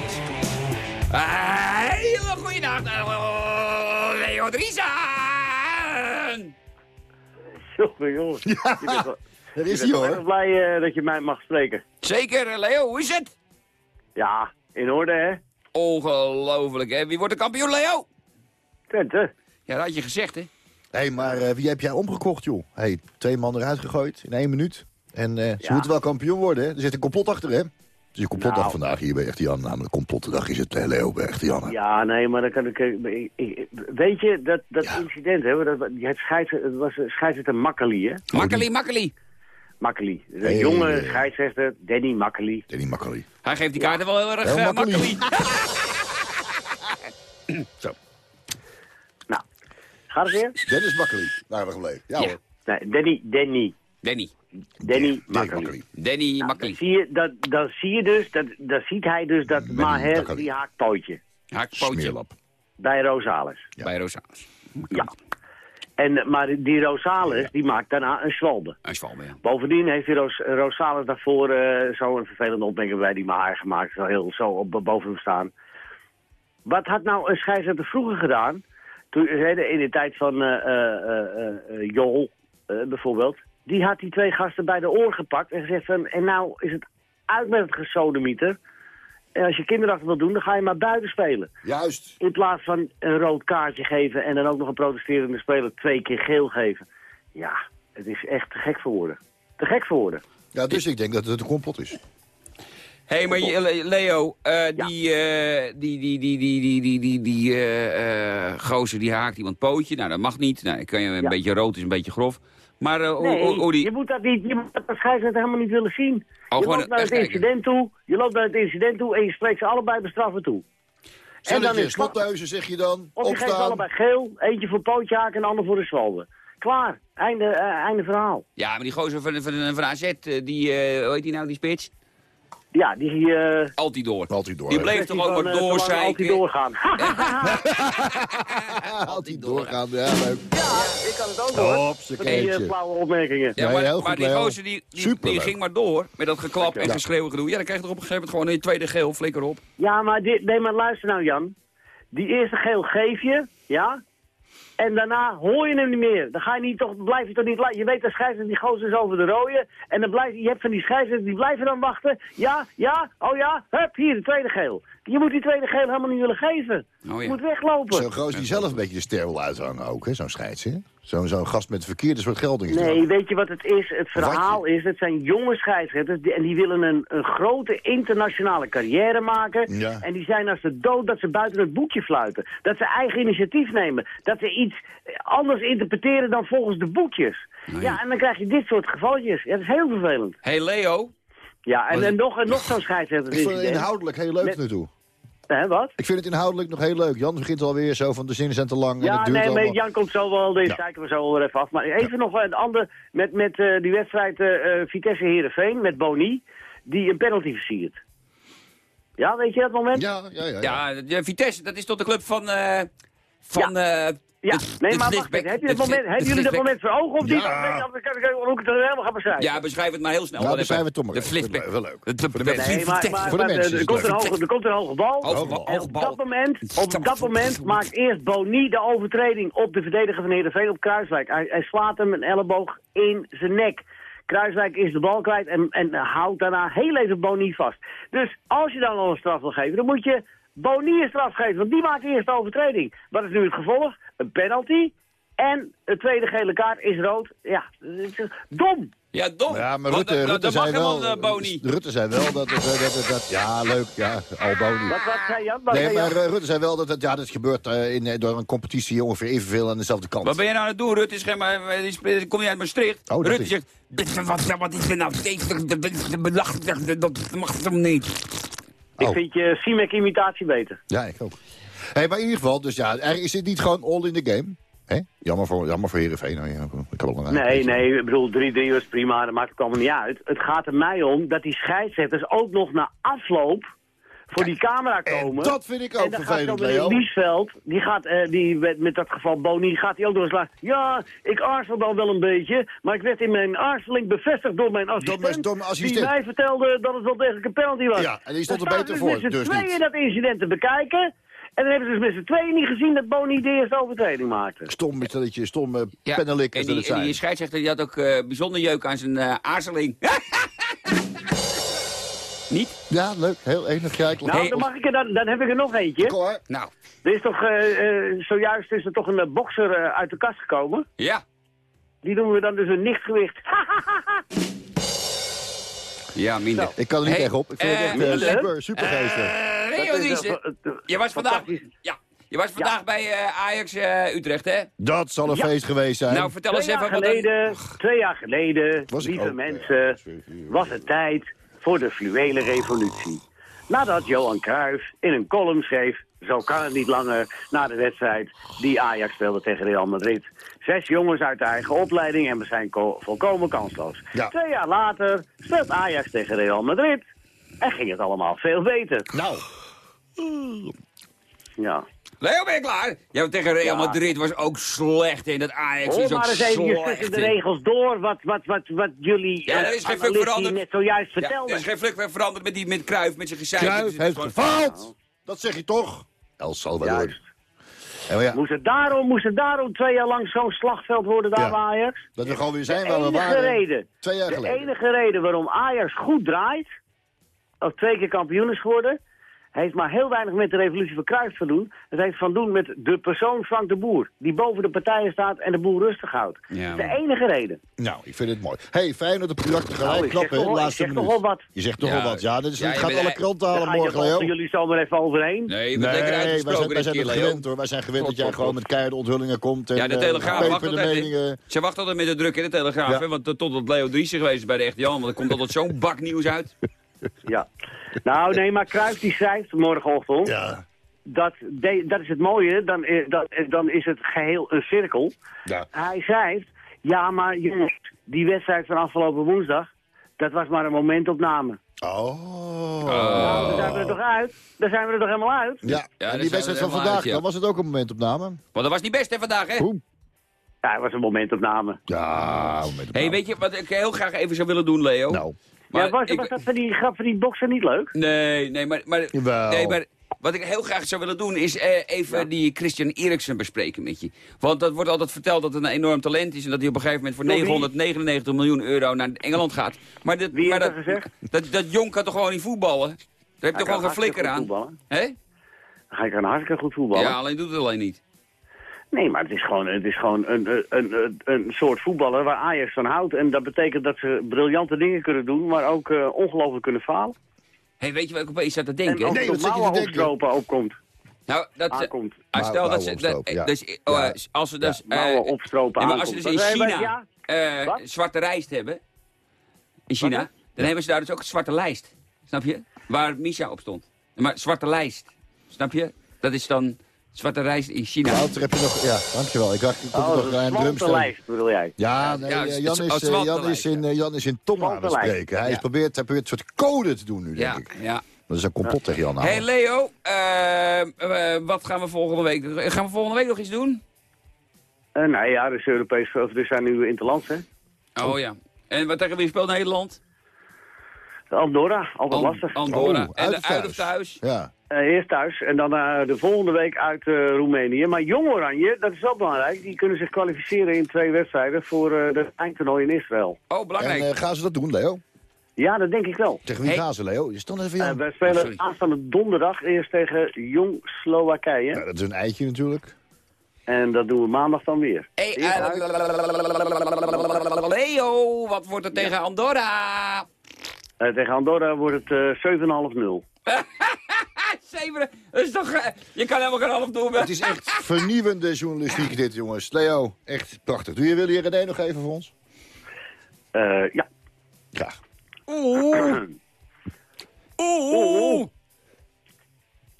Ah, Hele goeienacht, eh, Leo Driesen! Jongen, bent wel- Daar je is hij hoor. erg blij eh, dat je mij mag spreken. Zeker, eh, Leo, hoe is het? Ja, in orde hè? Ongelooflijk, hè? Wie wordt de kampioen, Leo? Twente. Ja, dat had je gezegd, hè? Hé, hey, maar eh, wie heb jij omgekocht, joh? hey, twee man eruit gegooid in één minuut. En eh, ze Ja. moeten wel kampioen worden, hè? Er zit een complot achter, hè? Het is een complotdag Nou. vandaag hier bij Echte Jan. Namelijk complotdag is het, Leo, bij Echte Jan. Ja, nee, maar dan kan ik... eh, ik- ik- weet je, dat, dat Ja. incident, hè? Dat, het, scheids, het was scheidsrechter Makkeli, hè? Makkeli, makkeli. Makkeli. De Hey. jonge scheidsrechter, Danny Makkeli. Danny Makkeli. Hij geeft die kaarten wel heel erg makkeli. makkeli. Zo, Nou, gaat het weer? Dennis Makkeli. Waar we gebleven. Ja, Ja. hoor. Nee, Danny, Danny. Danny. Danny Makkeli. Danny Nou, makkeli. zie je, dat, dan zie je dus, dat, dan ziet hij dus dat Danny Maher, Makkeli. die haakt pootje. Haakpootje Smeerlap. Bij Rosales. bij Rosales. Ja. En, maar die Rosales, die maakt daarna een zwalbe. Een zwalbe, ja. Bovendien heeft die Ros Rosales daarvoor eh, zo'n vervelende opmerking bij die Maher gemaakt. Zo heel zo op, boven hem staan. Wat had nou een scheidsrechter vroeger gedaan? Toen, in de tijd van eh eh, eh, eh, Jol, bijvoorbeeld. Die had die twee gasten bij de oor gepakt en gezegd van... En nou is het uit met het gesodemieter. En als je kinderachtig wil doen, dan ga je maar buiten spelen. Juist. In plaats van een rood kaartje geven en dan ook nog een protesterende speler twee keer geel geven. Ja, het is echt te gek voor woorden. Te gek voor woorden. Ja, dus ik denk dat het een complot is. Hé, hey, maar Leo, eh, die, eh, die, die, die, die, die, die, die, die eh, eh, gozer die haakt iemand pootje. Nou, dat mag niet. Nou, kan je een Ja. beetje rood is een beetje grof. Maar Nee, die... je moet dat niet, je moet dat scheidsrechter helemaal niet willen zien. je gewoon loopt naar het kijken. incident toe, je loopt naar het incident toe en je spreekt ze allebei bestraffen toe. En dan is slothuizen, zeg je dan. Of je geeft Opstaan. allebei geel, eentje voor pootje haken en de ander voor de zwalbe. Klaar, einde, eh, einde verhaal. Ja, maar die gozer van, van, van AZ, eh, die, eh, hoe heet die nou, die spits? Ja, die... eh Altijd door. Altijd door. Die bleef toch ook maar eh, doorzeiken. altijd doorgaan. Altijd doorgaan. Ja, leuk. ja, ik kan het ook hoor. Hopsakee. Van die eh, flauwe opmerkingen. Ja, maar, die gozer die, die, die ging maar door met dat geklap en geschreeuw gedoe. Ja, dan krijg je toch op een gegeven moment gewoon een tweede geel, flikker op. Ja, maar, dit, nee, maar luister nou Jan. Die eerste geel geef je, ja? En daarna hoor je hem niet meer. Dan ga je niet toch, blijf je toch niet... Je weet dat scheidsrechter die gozer is over de rode. En dan blijf je... Hebt van die scheidsrechters die blijven dan wachten. Ja, ja, oh ja, hup, hier, de tweede geel. Je moet die tweede geel helemaal niet willen geven. Oh Je moet weglopen. Zo'n goos die zelf een beetje de ster wil uithangen ook, hè? Zo'n scheids, hè? Zo'n zo'n gast met verkeerde soort gelding. Nee, weet je wat het is? Het verhaal is, het zijn jonge scheidsrechters die- en die willen een, een grote internationale carrière maken. Ja. En die zijn als de dood dat ze buiten het boekje fluiten. Dat ze eigen initiatief nemen. Dat ze iets anders interpreteren dan volgens de boekjes. Nee. Ja, en dan krijg je dit soort gevalletjes. Ja, dat is heel vervelend. hey Leo, Ja, en, en nog, en nog zo'n scheidsrechter. Ik vind het inhoudelijk heel leuk Met- naartoe. Hè, wat? Ik vind het inhoudelijk nog heel leuk. Jan begint alweer zo van de zinnen zijn te lang en Ja, het duurt nee, maar. Jan komt zo wel, deze Ja. kijken we zo wel even af. Maar even nog een ander, met, met eh, die wedstrijd eh eh, Vitesse Heerenveen met Boni, die een penalty versiert. Ja, weet je dat moment? Ja, ja, ja. ja. Vitesse, dat is toch de club van... eh van eh Ja, nee, maar wacht even. Heb je moment, hebben jullie dat moment voor ogen of niet? Ja. Dan kan ik hoe ik het helemaal gaan beschrijven. Ja, beschrijf het maar heel snel. Ja, dan beschrijf het toch maar De. Slichtbeck. Wel leuk. De- de- Voor de de- mensen. Nee, maar, Vitesse. maar, Voor de maar, mensen er, komt een hoge, er komt een hoge bal. Dat, moment, op dat moment maakt eerst Boni de overtreding op de verdediger van Heerenveen op Kruiswijk. Hij, hij slaat hem een elleboog in zijn nek. Kruiswijk is de bal kwijt en, en houdt daarna heel even Boni vast. Dus als je dan al een straf wil geven, dan moet je Boni een straf geven. Want die maakt eerst de overtreding. Wat is nu het gevolg? Een penalty. En de tweede gele kaart is rood. Ja, het is dom. Ja, dom. Ja, maar Rutte, eh, Rutte dat mag zei helemaal wel... uh, Boni. Rutte zei wel dat het... Dat, het- dat, ja, leuk, ja, al Boni. Wat, wat zei Jan? Wat Nee, zei maar eh, Rutte zei wel dat het, ja, dat gebeurt eh, in, eh, door een competitie ongeveer evenveel aan dezelfde kant. Wat ben je nou aan het doen, Rutte? Zeg maar, eh, kom je uit Maastricht? Oh, dat Rutte is- zegt, "Dit is wat, wat is er nou steeds belachelijk, dat mag toch niet. Ik Oh. vind je Simek-imitatie beter. Ja, ik ook. Hey, maar in ieder geval, dus ja, er is dit niet gewoon all in the game? Hè? Jammer voor, jammer voor Heerenveen. Nou, ja, ik heb al een Nee, nee, ik bedoel, 3-3 was prima, dat maakt het allemaal niet uit. Het gaat er mij om dat die scheidsrechters ook nog na afloop voor die camera En komen. dat vind ik ook en dan vervelend, Leo. Liesveld, die gaat, eh, die, met, met dat geval Boni, gaat hij ook nog eens laten. Ja, ik aarzel dan wel een beetje, maar ik werd in mijn aarzeling bevestigd door mijn assistent. mijn- door mijn assistent. Die mij vertelde dat het wel degelijk een penalty was. Ja, en die stond er beter ze voor, met z'n dus tweeën niet. dat incident te bekijken. En dan hebben ze dus met z'n tweeën niet gezien dat Boni de eerste overtreding maakte. Stom stelletje, stomme Ja, pennenlikkers en dat die, het en die scheidsrechter die had ook eh, bijzonder jeuk aan zijn eh, aarzeling. Niet? Ja, leuk. Heel enig. Ja, ik Nou, Hey, dan, mag ik er, dan, dan heb ik er nog eentje. Kom maar. Nou, Er is toch, eh, eh, zojuist is er toch een eh, bokser eh, uit de kast gekomen. ja. Die noemen we dan dus een nichtgewicht. Ja, minder. Ik kan er niet Hey, echt op. Ik vind het echt Miele? super, super geestig. Eh, je was vandaag, ja, je was vandaag bij eh, Ajax eh, Utrecht, hè? Dat zal een Ja. feest geweest zijn. Nou, vertel Twee eens jaar even wat een... geleden, twee jaar geleden, Was ik lieve mensen, was het tijd voor de fluwele revolutie. Nadat Johan Cruijff in een column schreef, zo kan het niet langer, na de wedstrijd die Ajax speelde tegen Real Madrid. Zes jongens uit de eigen opleiding en we zijn ko- volkomen kansloos. Ja. Twee jaar later speelt Ajax tegen Real Madrid en ging het allemaal veel beter. Nou, Ja. Leo, ben je klaar? Ja, tegen Real Ja. Madrid was ook slecht in. Dat Ajax Hoor is ook maar eens even slecht tussen de regels door wat, wat, wat, wat jullie Ja, er is eh, geen veranderd. net zojuist Ja, vertelden. er is geen fluk meer veranderd met die met Kruif, met zijn gezeik. Cruijff heeft gefaald. Dat zeg je toch? El Salvador. Ja, Moest het, daarom, moest het daarom twee jaar lang zo'n slagveld worden daar Ja. bij Ajax? dat we gewoon weer zijn De waar we enige waren. reden. Twee jaar De geleden. enige reden waarom Ajax goed draait, of twee keer kampioen is geworden, heeft maar heel weinig met de revolutie van Cruijff te doen. Het heeft van doen met de persoon Frank de Boer, die boven de partijen staat en de boer rustig houdt. Ja, Dat is de enige reden. Nou, ik vind het mooi. hey, fijn dat de producten Nou, klappen, zeg hè, toch wel wat. Je zegt toch Ja, wel wat. Ja, dit is, ja, het je gaat alle kranten halen je morgen, Leo. jullie zomaar even overheen. Nee, je Nee, wij zijn, uitgesproken wij zijn gewend hoor. Wij zijn gewend dat jij gewoon met keiharde onthullingen komt. En, Ja, de eh, Telegraaf wacht altijd. Ze wacht altijd met de druk in de Telegraaf, hè, want tot- totdat Leo Driessen geweest is bij de Echte Jan, want er komt altijd zo'n bak nieuws uit. Ja. Nou, nee, maar Cruijff die schrijft morgenochtend. Ja, Dat, de- dat is het mooie, dan, dat, dan is het geheel een cirkel. ja. Hij schrijft, ja maar jongens, die wedstrijd van afgelopen woensdag, dat was maar een momentopname. Oh. Nou, daar zijn we er toch uit? Daar zijn we er toch helemaal uit? Ja, en zijn die we wedstrijd van vandaag, uit, ja. dan was het ook een momentopname. Want dat was niet best, hè, vandaag, hè? Oeh. Ja, het was een momentopname. Ja, momentopname. hey, weet je wat ik heel graag even zou willen doen, Leo? Nou, Maar ja, was, ik- was dat voor die, grap voor die bokser niet leuk? Nee, nee, maar, maar, Jawel. nee, maar wat ik heel graag zou willen doen is eh, even die Christian Eriksen bespreken met je. Want dat wordt altijd verteld dat het een enorm talent is en dat hij op een gegeven moment voor Door wie? 999 miljoen euro naar Engeland gaat. Maar, dat, Wie maar dat, dat gezegd? Dat, dat jong kan toch gewoon niet voetballen? Daar heb je toch gewoon geen flikker aan? Hè? Dan ga ik aan hartstikke goed voetballen. Ja, alleen doet het alleen niet. Nee, maar het is gewoon, het is gewoon een, een, een, een soort voetballer waar Ajax van houdt. En dat betekent dat ze briljante dingen kunnen doen, maar ook eh, ongelooflijk kunnen falen. hey, weet je wat ik opeens zat te En denken? ook Nee, wat zit je te mouwen denken? opstropen opkomt. Nou, dat, Aankomt. ah, stel dat ze... Dat- opstropen, ja. dus, oh, Ja. eh, als ze dus... Ja, eh, mouwen opstropen nee, maar als ze dus aankomt. in China ja? eh, Wat? zwarte rijst hebben... In China, Wat? dan hebben ze daar dus ook een zwarte lijst. Snap je? Waar Misha op stond. Maar zwarte lijst. Snap je? Dat is dan zwarte rijst in China. Wouter, heb je nog... Ja, dankjewel. Ik dacht, ik kom Oh, nog een een drumstel. lijst, bedoel jij? Ja, nee, Ja, eh, het- Jan, is, eh, Jan, is in, eh, Jan is in Tom aan het spreken. Hij, is Ja. probeert, hij probeert een soort code te doen nu, denk Ja, ik. ja. Dat is een complot tegen Jan. Hey Leo, eh, eh, wat gaan we volgende week doen? Gaan we volgende week nog iets doen? Eh nou ja, dus Europees, of dus zijn nu interlands, hè? Oh ja. En wat tegen wie speelt Nederland? Andorra, altijd An- lastig. Andorra. Oh, en uit uit of thuis? thuis? Ja. Eh, eerst thuis en dan eh, de volgende week uit eh, Roemenië. Maar Jong Oranje, dat is wel belangrijk, die kunnen zich kwalificeren in twee wedstrijden voor eh de eindtoernooi in Israël. Oh, En belangrijk. eh, gaan ze dat doen, Leo? Ja, dat denk ik wel. Tegen wie Hey. gaan ze, Leo? Je stond even we spelen sorry. aanstaande donderdag eerst tegen Jong Slowakije. Ja, dat is een eitje natuurlijk. En dat doen we maandag dan weer. Hey. Leo, wat wordt het tegen Andorra? Eh, tegen Andorra wordt het eh 7,5-0. Zeven, dat is toch... eh, je kan helemaal geen half doen? Het is echt vernieuwende journalistiek dit, jongens. Leo, echt prachtig. Doe je Willy René nog even voor ons? Eh, ja. Graag. Oeh. Oeh.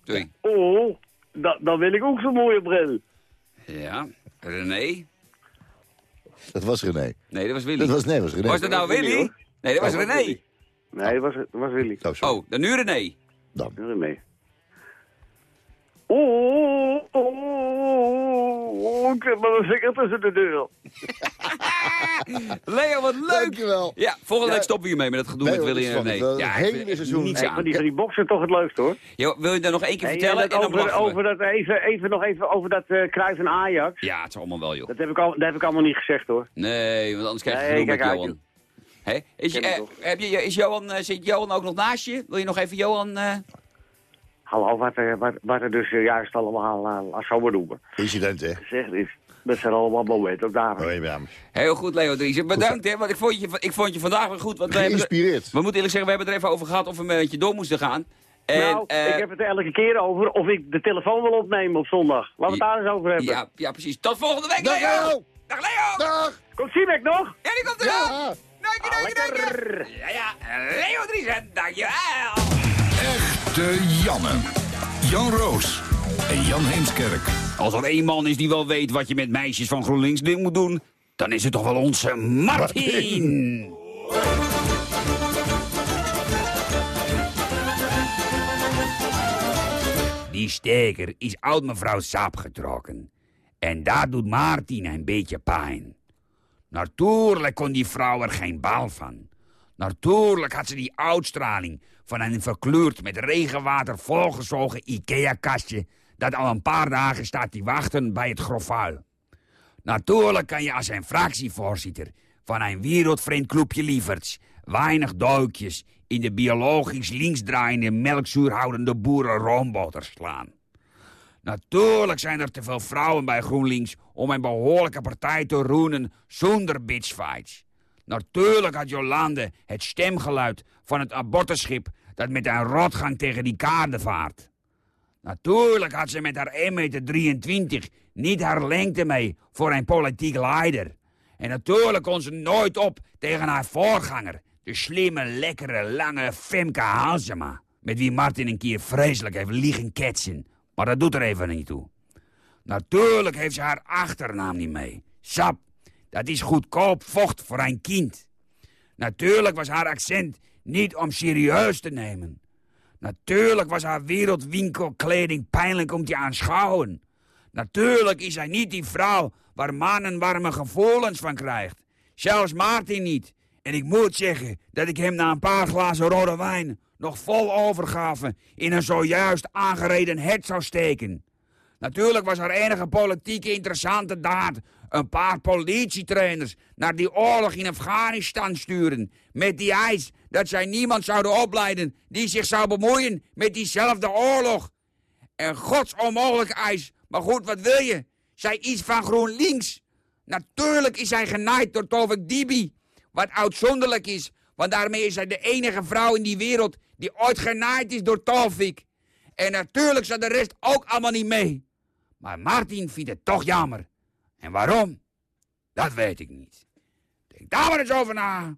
Doei. Oh, da- dan wil ik ook zo'n mooie bril. Ja. René? Dat was René. Nee, dat was Willy. Dat was, nee, dat was René. Was dat nou Willy. Nee, dat was René. Nee, dat was, dat was Willy. Oh. Oh, dan nu René. Dan. René. Oeh, oeh, oeh, ik heb maar een vinger tussen de deur. Leo, wat leuk! Dankjewel. Ja, volgende Ja. week stoppen we hiermee met dat gedoe Nee, met Willy en René. Ja, hele seizoen. niets Nee, aan. van die, die boksen toch het leukste hoor. Wil je daar nog één keer vertellen? en dat En dan over, over dat, even, even, nog even over dat eh Cruijff en Ajax. Ja, het is allemaal wel, joh. Dat heb, ik al, dat heb ik allemaal niet gezegd hoor. Nee, want anders krijg je Nee, gedoe met Johan. Hè? Is, je, Ken ik eh, heb je, is Johan, eh, zit Johan ook nog naast je? Wil je nog even Johan... eh, Hallo, wat, er- wat, wat er dus juist allemaal uh, zo benoemen. Incident, hè? Gezegd is, dat zijn allemaal momenten op dames. Oh, ja, Heel goed, Leo Driessen. Bedankt, hè, want ik vond je, ik vond je vandaag weer goed. Want we, hebben er- Geïnspireerd. we moeten eerlijk zeggen, we hebben het er even over gehad of we met je door moesten gaan. En, nou, ik heb het er elke keer over of ik de telefoon wil opnemen op zondag. Laten we het daar eens over hebben. ja, ja, precies. Tot volgende week, Dag, Leo! Dag, Leo! Dag! Komt Siemek nog? Ja, die komt eraan! Ja! Dank je, dank je, dank je! Lekker! Ja, ja, Leo Driessen, dankjewel! Echte Janne. Jan Roos en Jan Heemskerk. Als er één man is die wel weet wat je met meisjes van GroenLinks ding moet doen... dan is het toch wel onze Martin! Die steker is oud mevrouw Saap getrokken. En dat doet Martin een beetje pijn. Natuurlijk kon die vrouw er geen bal van. Natuurlijk had ze die uitstraling van een verkleurd met regenwater volgezogen Ikea-kastje... dat al een paar dagen staat te wachten bij het grofuil. Natuurlijk kan je als een fractievoorzitter van een wereldvreemd clubje lieverds... weinig duikjes in de biologisch linksdraaiende melkzuurhoudende boeren roomboter slaan. Natuurlijk zijn er te veel vrouwen bij GroenLinks om een behoorlijke partij te roenen zonder bitchfights. Natuurlijk had Jolande het stemgeluid van het abortusschip dat met een rotgang tegen die kaarden vaart. Natuurlijk had ze met haar 1,23 meter niet haar lengte mee voor een politiek leider. En natuurlijk kon ze nooit op tegen haar voorganger, de slimme, lekkere, lange Femke Halsema. Met wie Martin een keer vreselijk heeft liggen ketsen. Maar dat doet er even niet toe. Natuurlijk heeft ze haar achternaam niet mee. Sap, dat is goedkoop vocht voor een kind. Natuurlijk was haar accent niet om serieus te nemen. Natuurlijk was haar wereldwinkelkleding pijnlijk om te aanschouwen. Natuurlijk is zij niet die vrouw waar mannen warme gevoelens van krijgt. Zelfs Maarten niet. En ik moet zeggen dat ik hem na een paar glazen rode wijn nog vol overgave in een zojuist aangereden hert zou steken. Natuurlijk was haar enige politieke interessante daad een paar politietrainers naar die oorlog in Afghanistan sturen. Met die eis dat zij niemand zouden opleiden die zich zou bemoeien met diezelfde oorlog. Een godsonmogelijke eis. Maar goed, wat wil je? Zij is van GroenLinks. Natuurlijk is zij genaaid door Tovik Dibi. Wat uitzonderlijk is, want daarmee is zij de enige vrouw in die wereld die ooit genaaid is door Tovik. En natuurlijk zat de rest ook allemaal niet mee. Maar Martin vindt het toch jammer. En waarom? Dat weet ik niet. Denk daar maar eens over na.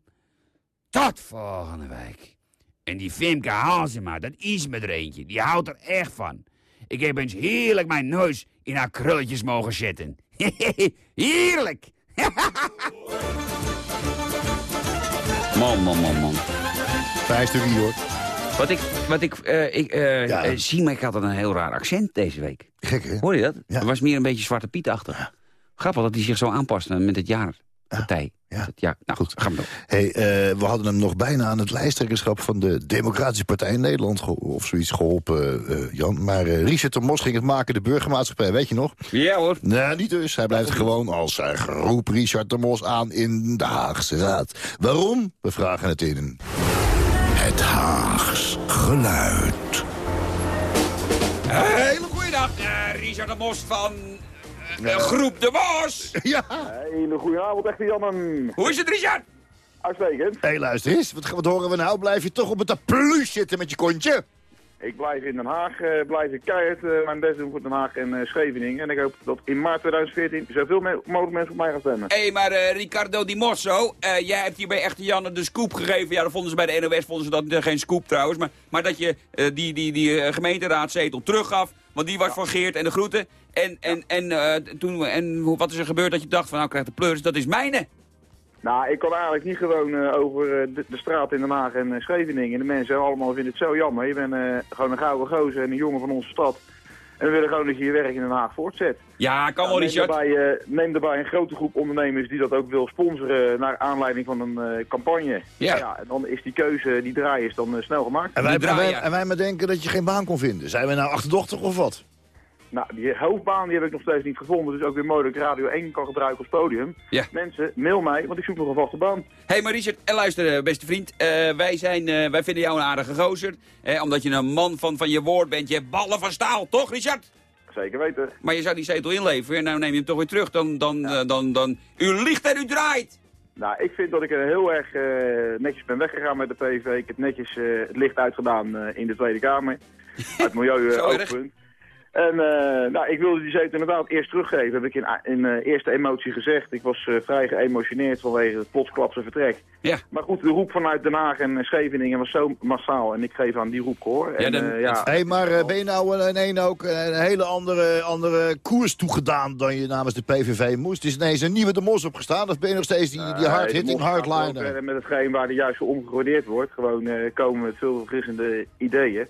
Tot volgende week. En die Femke Halsema, dat is me er eentje. Die houdt er echt van. Ik heb eens heerlijk mijn neus in haar krulletjes mogen zetten. heerlijk! man, man, man, man. Vijf stuk hier, hoor. Wat ik, wat ik, eh ik, eh Ja. eh, Siemek had een heel raar accent deze week. Gek, hè? Hoor je dat? Ja. Het was meer een beetje Zwarte Piet-achtig. Grappig dat hij zich zo aanpaste met het jaar. Partij. Ja. Jaar. Nou goed, gaan we door. Hey, we hadden hem nog bijna aan het lijsttrekkerschap van de Democratische Partij in Nederland of zoiets geholpen, eh, Jan. Maar Richard de Mos ging het maken, de burgermaatschappij, weet je nog? Ja hoor. Nee, niet dus. Hij blijft gewoon als zijn groep Richard de Mos aan in de Haagse Raad. Waarom? We vragen het in. Het Haags geluid. Hele goeiedag, uh, Richard de Mos van eh, Groep de Mos. Ja! Hele goede avond, echte Jannen. Hoe is het, Richard? Uitstekend. Hé, luister eens. Wat, wat horen we nou? Blijf je toch op het applaus zitten met je kontje? Ik blijf in Den Haag, eh, blijf ik keihard eh, mijn best doen voor Den Haag en eh, Scheveningen. En ik hoop dat in maart 2014 zoveel mogelijk mensen op mij gaan stemmen. Hé, maar Ricardo Di Mosso, jij hebt hier bij Echte Janne de scoop gegeven. Ja, dat vonden ze bij de NOS vonden ze dat geen scoop trouwens. Maar, maar dat je die, die, die gemeenteraadzetel teruggaf, want die was van Geert en de groeten. En, en, en, toen, en wat is er gebeurd dat je dacht van nou krijgt de pleurs, dat is mijne. Nou, ik kan eigenlijk niet gewoon eh, over eh, de, de straat in Den Haag en eh, Scheveningen. En de mensen allemaal vinden het zo jammer. Je bent eh, gewoon een gouden gozer en een jongen van onze stad. En we willen gewoon dat je je werk in Den Haag voortzet. Ja, kan wel Nou, neem, Richard. daarbij, eh, neem daarbij een grote groep ondernemers die dat ook wil sponsoren naar aanleiding van een eh, campagne. Ja. en dan is die keuze, die draai is dan snel gemaakt. En wij, en, wij, en wij maar denken dat je geen baan kon vinden. Zijn we nou achterdochtig of wat? Nou, die hoofdbaan die heb ik nog steeds niet gevonden. Dus ook weer mooi dat ik Radio 1 kan gebruiken als podium. Ja. Mensen, mail mij, want ik zoek nog een vaste baan. Hé, hey, maar Richard, en luister, eh, beste vriend. eh, wij, zijn, eh, wij vinden jou een aardige gozer. eh, omdat je een man van, van je woord bent. Je hebt ballen van staal, toch Richard? Zeker weten. Maar je zou die zetel inleveren en nou neem je hem toch weer terug. Dan, dan, eh, dan, dan, u liegt en u draait. Nou, ik vind dat ik er heel erg eh, netjes ben weggegaan met de PV. Ik heb netjes eh, het licht uitgedaan eh, in de Tweede Kamer. Uit milieu oogpunt. En eh, nou, ik wilde die zetel inderdaad eerst teruggeven. Heb ik in, in eh, eerste emotie gezegd. Ik was eh, vrij geëmotioneerd vanwege het plotsklapse vertrek. Ja. Maar goed, de roep vanuit Den Haag en Scheveningen was zo massaal. En ik geef aan die roep gehoor. Ja, en, dan- ja, Hé, hey, maar eh, ben je nou ineens ook een hele andere, andere koers toegedaan dan je namens de PVV moest? Is ineens een nieuwe de mos opgestaan? Of ben je nog steeds die, die hard-hitting de hardliner? Met hetgeen waar er juist voor omgewaardeerd wordt. Gewoon eh, komen met veel verfrissende ideeën.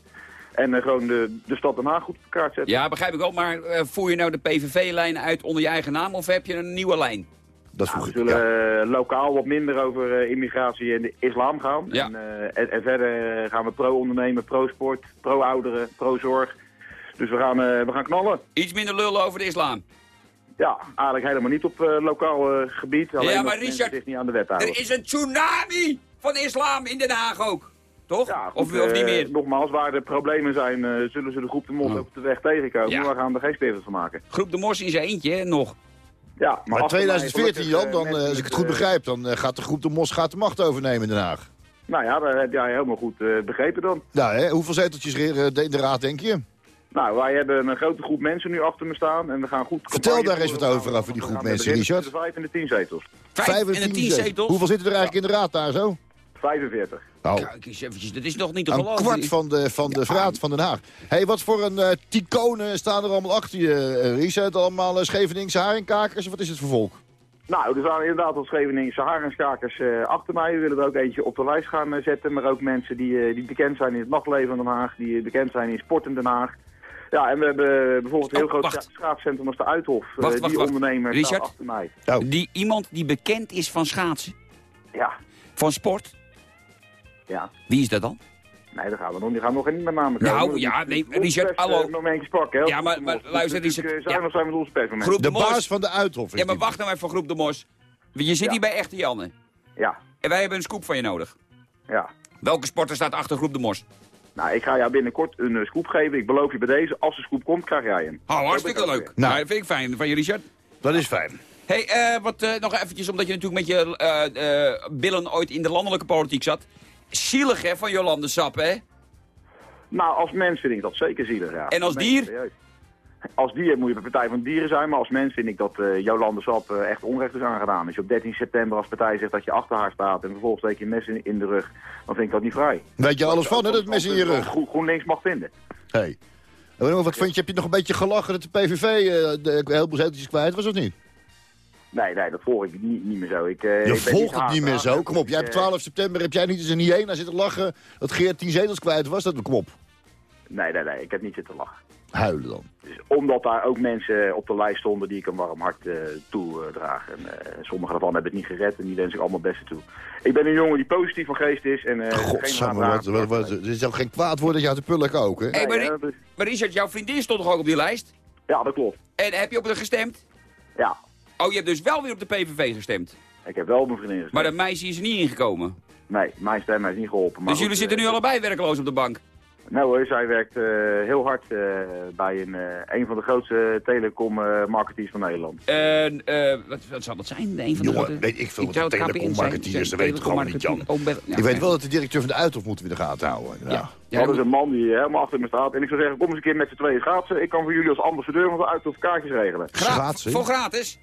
En eh, gewoon de, de stad Den Haag goed op elkaar zetten. Ja, begrijp ik ook. Maar eh, voer je nou de PVV-lijn uit onder je eigen naam of heb je een nieuwe lijn? Dat Nou, we zullen ja. eh, lokaal wat minder over eh, immigratie en de islam gaan. Ja. En, eh, en, en verder gaan we pro-ondernemen, pro-sport, pro-ouderen, pro-zorg. Dus we gaan, we gaan knallen. Iets minder lullen over de islam. Ja, eigenlijk helemaal niet op eh, lokaal eh, gebied. Alleen Ja, dat maar Richard, zich niet aan de wet houden. Er is een tsunami van islam in Den Haag ook. Toch? Ja, of, goed, of niet eh, meer? Nogmaals, waar er problemen zijn, eh, zullen ze de groep de mond Oh. ook op de weg tegenkomen. Ja. We gaan er geen spirit van maken. Groep de Mos in zijn eentje, hè, nog. Ja, Maar achter mij 2014, gelukkig, Jan, dan, eh, mensen als ik het goed begrijp, dan eh, gaat de groep de mos gaat de macht overnemen in Den Haag. Nou ja, dat heb jij helemaal goed eh, begrepen dan. Nou, hè, hoeveel zeteltjes in de raad, denk je? Nou, wij hebben een grote groep mensen nu achter me staan en we gaan goed... Vertel daar eens wat over, over die We groep mensen, de Richard. De vijf en de tien zetels. Vijf, en een tien zetels. Hoeveel zitten er eigenlijk in de raad daar zo? 45. Nou, Kijk eens eventjes, dat is nog niet te een geloven. kwart van de, van de raad van Den Haag. hey, wat voor een eh ticonen staan er allemaal achter je, eh, Richard? Allemaal uh, Scheveningse haringkakers? Of wat is het voor volk? Nou, er staan inderdaad wat Scheveningse harenskakers eh achter mij. We willen er ook eentje op de lijst gaan eh, zetten. Maar ook mensen die, eh, die bekend zijn in het nachtleven van Den Haag. Die eh, bekend zijn in sport in Den Haag. Ja, en we hebben bijvoorbeeld een heel Oh, groot wacht. schaatscentrum als de Uithof. Eh, Wacht, wacht, die ondernemer staat Richard? achter mij. Nou, Die, iemand die bekend is van schaatsen, Ja, van sport. Ja. Wie is dat dan? Nee, daar gaan we nog. Die gaan nog niet met namen Nou, komen. ja, Die- nee, die- Richard, hallo. eh, momentjes pakken, hè. Ja, maar- we luister, Richard, eh, Zijn ja. of zijn we met ons? Groep de de Mos. baas van de Uithof Ja, maar die. wacht nou even voor Groep de Mos. Je zit Ja. hier bij Echte Janne. Ja, En wij hebben een scoop van je nodig. ja. Welke sporter staat achter Groep de Mos? Nou, ik ga jou binnenkort een uh, scoop geven. Ik beloof je bij deze, als de scoop komt, krijg jij hem. Oh, hartstikke leuk. Nou, Nou. dat vind ik fijn van je, Richard. Dat is fijn. hey, eh, wat eh, nog eventjes, omdat je natuurlijk met je eh, eh, billen ooit in de landelijke politiek zat. Zielig, hè, van Jolande Sap, hè? Nou, als mens vind ik dat zeker zielig, ja. En als dier? Als dier moet je bij Partij van de Dieren zijn, maar als mens vind ik dat eh Jolande Sap eh, echt onrecht is aangedaan. Als je op 13 september als partij zegt dat je achter haar staat en vervolgens steek je een mes in, in de rug, dan vind ik dat niet vrij. Weet je alles van, hè, dat mes in je rug? Groen, GroenLinks mag vinden. Hey. En wat vond je, heb je nog een beetje gelachen dat de PVV eh, de, een heleboel zeteltjes kwijt was of niet? Nee, nee, dat volg ik niet, niet meer zo. Ik, eh, ik Je ben volgt het niet meer zo. Kom op, jij ik, hebt eh, 12 september, heb jij niet eens een hyena zitten lachen dat Geert 10 zetels kwijt was? Dat kom op. Nee, nee, nee, ik heb niet zitten lachen. Huilen dan. Dus omdat daar ook mensen op de lijst stonden die ik een warm hart eh toedraag. en eh, sommigen daarvan hebben het niet gered en die wens ik allemaal het beste toe. Ik ben een jongen die positief van geest is en eh geen Godsamme, wat, haatdrager. wat, wat, het is ook geen kwaad woord dat je uit de pullen ook, hè? Hey, maar, is- maar Richard, jouw vriendin stond toch ook op die lijst? Ja, dat klopt. En heb je op haar gestemd? Ja, Oh, je hebt dus wel weer op de PVV gestemd. ik heb wel mijn vriendin gestemd. Maar dat meisje is er niet ingekomen. Nee, mijn stem heeft niet geholpen. Maar dus jullie zitten nu eh, allebei werkloos op de bank. Nou hoor, zij werkt eh, heel hard eh, bij een, eh, een van de grootste telecom-marketeers van Nederland. En, eh, wat, wat zal dat zijn? Een van de Jongen, grote- weet ik veel wat zou de telecommarketeers, dat weet ik gewoon niet, Jan. Oh, ben- ja, ik weet wel dat de directeur van de Uithof moeten we in de gaten houden. Ja. Dat is een man die helemaal achter me staat. En ik zou zeggen, kom eens een keer met z'n tweeën schaatsen. Ik kan voor jullie als ambassadeur van de Uithof kaartjes regelen. Gra- Schaatsen? Voor gratis?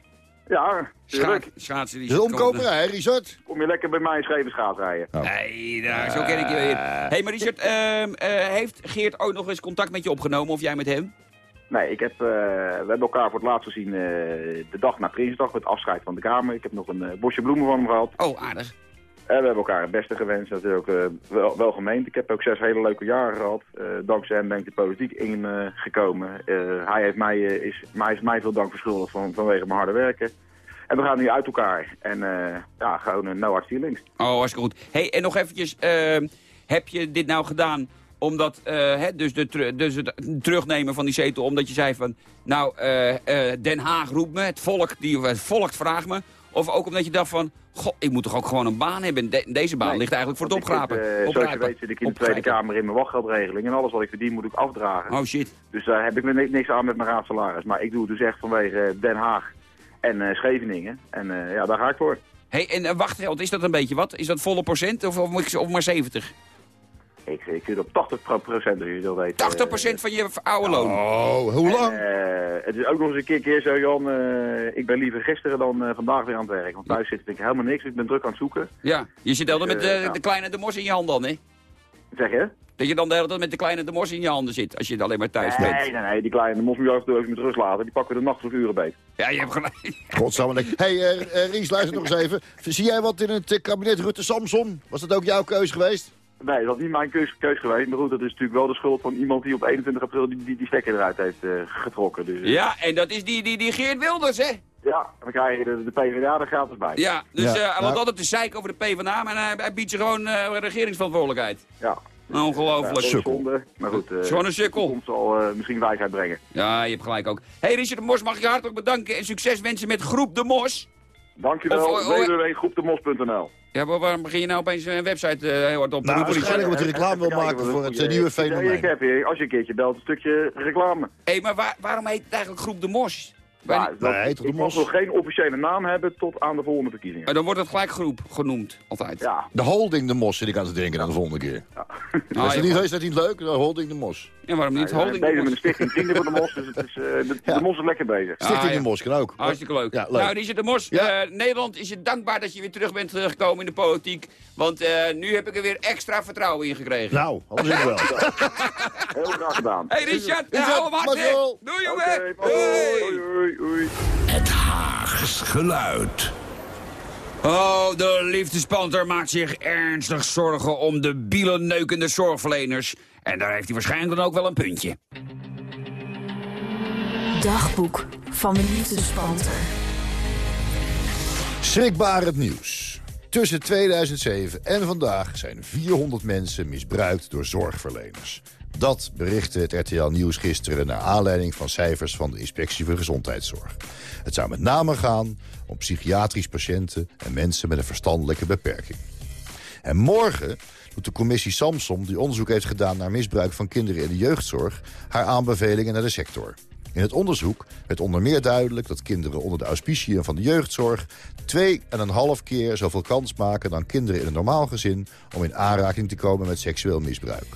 Ja, Schaak, schaatsen. Die hè, Richard? Kom je lekker bij mij in schepen schaatrijden. Nee, daar, zo ken ik je weer. Hé, hey, maar Richard, ehm, eh, heeft Geert ook nog eens contact met je opgenomen of jij met hem? Nee, ik heb, eh, we hebben elkaar voor het laatst gezien eh, de dag na Prinsdag met afscheid van de Kamer. Ik heb nog een bosje bloemen van hem gehad. Oh, aardig. We hebben elkaar het beste gewenst. Dat is ook eh, wel, gemeend. Ik heb ook zes hele leuke jaren gehad. Eh, dankzij hem ben ik de politiek ingekomen. hij heeft mij, eh, is, mij is mij veel dank verschuldigd van, vanwege mijn harde werken. En we gaan nu uit elkaar. En eh, ja, gewoon een no hard feelings. Oh, hartstikke goed. hey, en nog eventjes, ehm, heb je dit nou gedaan omdat, eh, hè, dus, de, dus het terugnemen van die zetel, omdat je zei van, nou, eh, eh, Den Haag roept me, het volk, die, het volk vraagt me. Of ook omdat je dacht van, goh, ik moet toch ook gewoon een baan hebben. De- deze baan Nee, ligt eigenlijk voor het Want ik opgrapen. zit, eh, zoals je weet zit ik in de. Tweede Kamer in mijn wachtgeldregeling. En alles wat ik verdien moet ik afdragen. Oh shit. Dus daar heb ik me ni- niks aan met mijn raadsalaris. Maar ik doe het dus echt vanwege Den Haag en eh, Scheveningen. En eh, ja, daar ga ik voor. hey, en wachtgeld, is dat een beetje wat? Is dat volle procent of, of, moet ik- of maar 70? Ik, ik zit op 80 procent, als je dat weet. 80 procent van je oude loon. Oh, hoe lang? Eh, het is ook nog eens een keer, keer zo, Jan. eh, ik ben liever gisteren dan eh, vandaag weer aan het werk. Want thuis zit ik helemaal niks. Ik ben druk aan het zoeken. Ja, je zit altijd met de, Eh, ja. de kleine de mos in je hand dan, hè? Zeg je? Dat je dan de hele tijd met de kleine de mos in je handen zit, als je alleen maar thuis bent. Nee, nee, nee. Die kleine mos moet je af en toe even met rust laten. Die pakken we de nacht of uren beet. Ja, je hebt gelijk. Godsamme. Hé, hey, eh, eh, Ries, luister nog eens even. Zie jij wat in het eh, kabinet Rutte-Samson? Was dat ook jouw keus geweest? Nee, dat is niet mijn keus, keus geweest. Maar goed, dat is natuurlijk wel de schuld van iemand die op 21 april die, die, die stekker eruit heeft eh, getrokken. Dus, eh, Ja, en dat is die, die, die Geert Wilders, hè? ja, dan krijg je de, de PvdA er gratis bij. Ja, dus Ja, eh, hij loopt nou- altijd te zeiken over de PvdA, maar hij, hij biedt je gewoon eh, regeringsverantwoordelijkheid. Ja. Ongelooflijk. Ja, zonde. Maar goed, eh, Gewoon een sukkel. de toekomst zal misschien wijsheid brengen. Ja, je hebt gelijk ook. hey, Richard de Mos, mag ik je hartelijk bedanken en succes wensen met Groep de Mos. Dankjewel. Oh, oh, www.groepdemos.nl Ja, maar waarom begin je nou opeens een website eh, heel hard op te Nou, roepen? waarschijnlijk omdat hij reclame wil maken voor het eh, nieuwe Ik fenomeen. heb hier, als je een keertje belt, een stukje reclame. Hé, maar waar- waarom heet het eigenlijk Groep de Mos? Ja, dat, Nee, toch de ik mag Mos. nog geen officiële naam hebben tot aan de volgende verkiezingen. Maar dan wordt het gelijk groep genoemd, altijd. Ja, De Holding de Mos zit ik aan te denken aan de volgende keer. Ah, is, dat ja, niet, is dat niet leuk? De Holding de Mos. ja, waarom niet? we zijn Holding de bezig met Mos. een stichting Vrienden voor de Mos, dus het is, eh, de, Ja. de Mos is lekker bezig. Stichting ja. de Mos kan ook. Hartstikke leuk. Ja, leuk. Nou, Richard de Mos, Ja. eh, Nederland is je dankbaar dat je weer terug bent gekomen in de politiek. Want eh, nu heb ik er weer extra vertrouwen in gekregen. Nou, alles is wel. Heel graag gedaan. hey Richard, hou hem hard. Doei, jongen. hoi, Hoi. Het Haags geluid. Oh, de liefdespanter maakt zich ernstig zorgen om de bielenneukende zorgverleners. En daar heeft hij waarschijnlijk dan ook wel een puntje. Dagboek van de liefdespanter. Schrikbarend nieuws. Tussen 2007 en vandaag zijn 400 mensen misbruikt door zorgverleners. Dat berichtte het RTL Nieuws gisteren naar aanleiding van cijfers van de Inspectie voor Gezondheidszorg. Het zou met name gaan om psychiatrisch patiënten en mensen met een verstandelijke beperking. En morgen doet de commissie Samsom, die onderzoek heeft gedaan naar misbruik van kinderen in de jeugdzorg, haar aanbevelingen naar de sector. In het onderzoek werd onder meer duidelijk dat kinderen onder de auspiciën van de jeugdzorg twee en een half keer zoveel kans maken dan kinderen in een normaal gezin om in aanraking te komen met seksueel misbruik.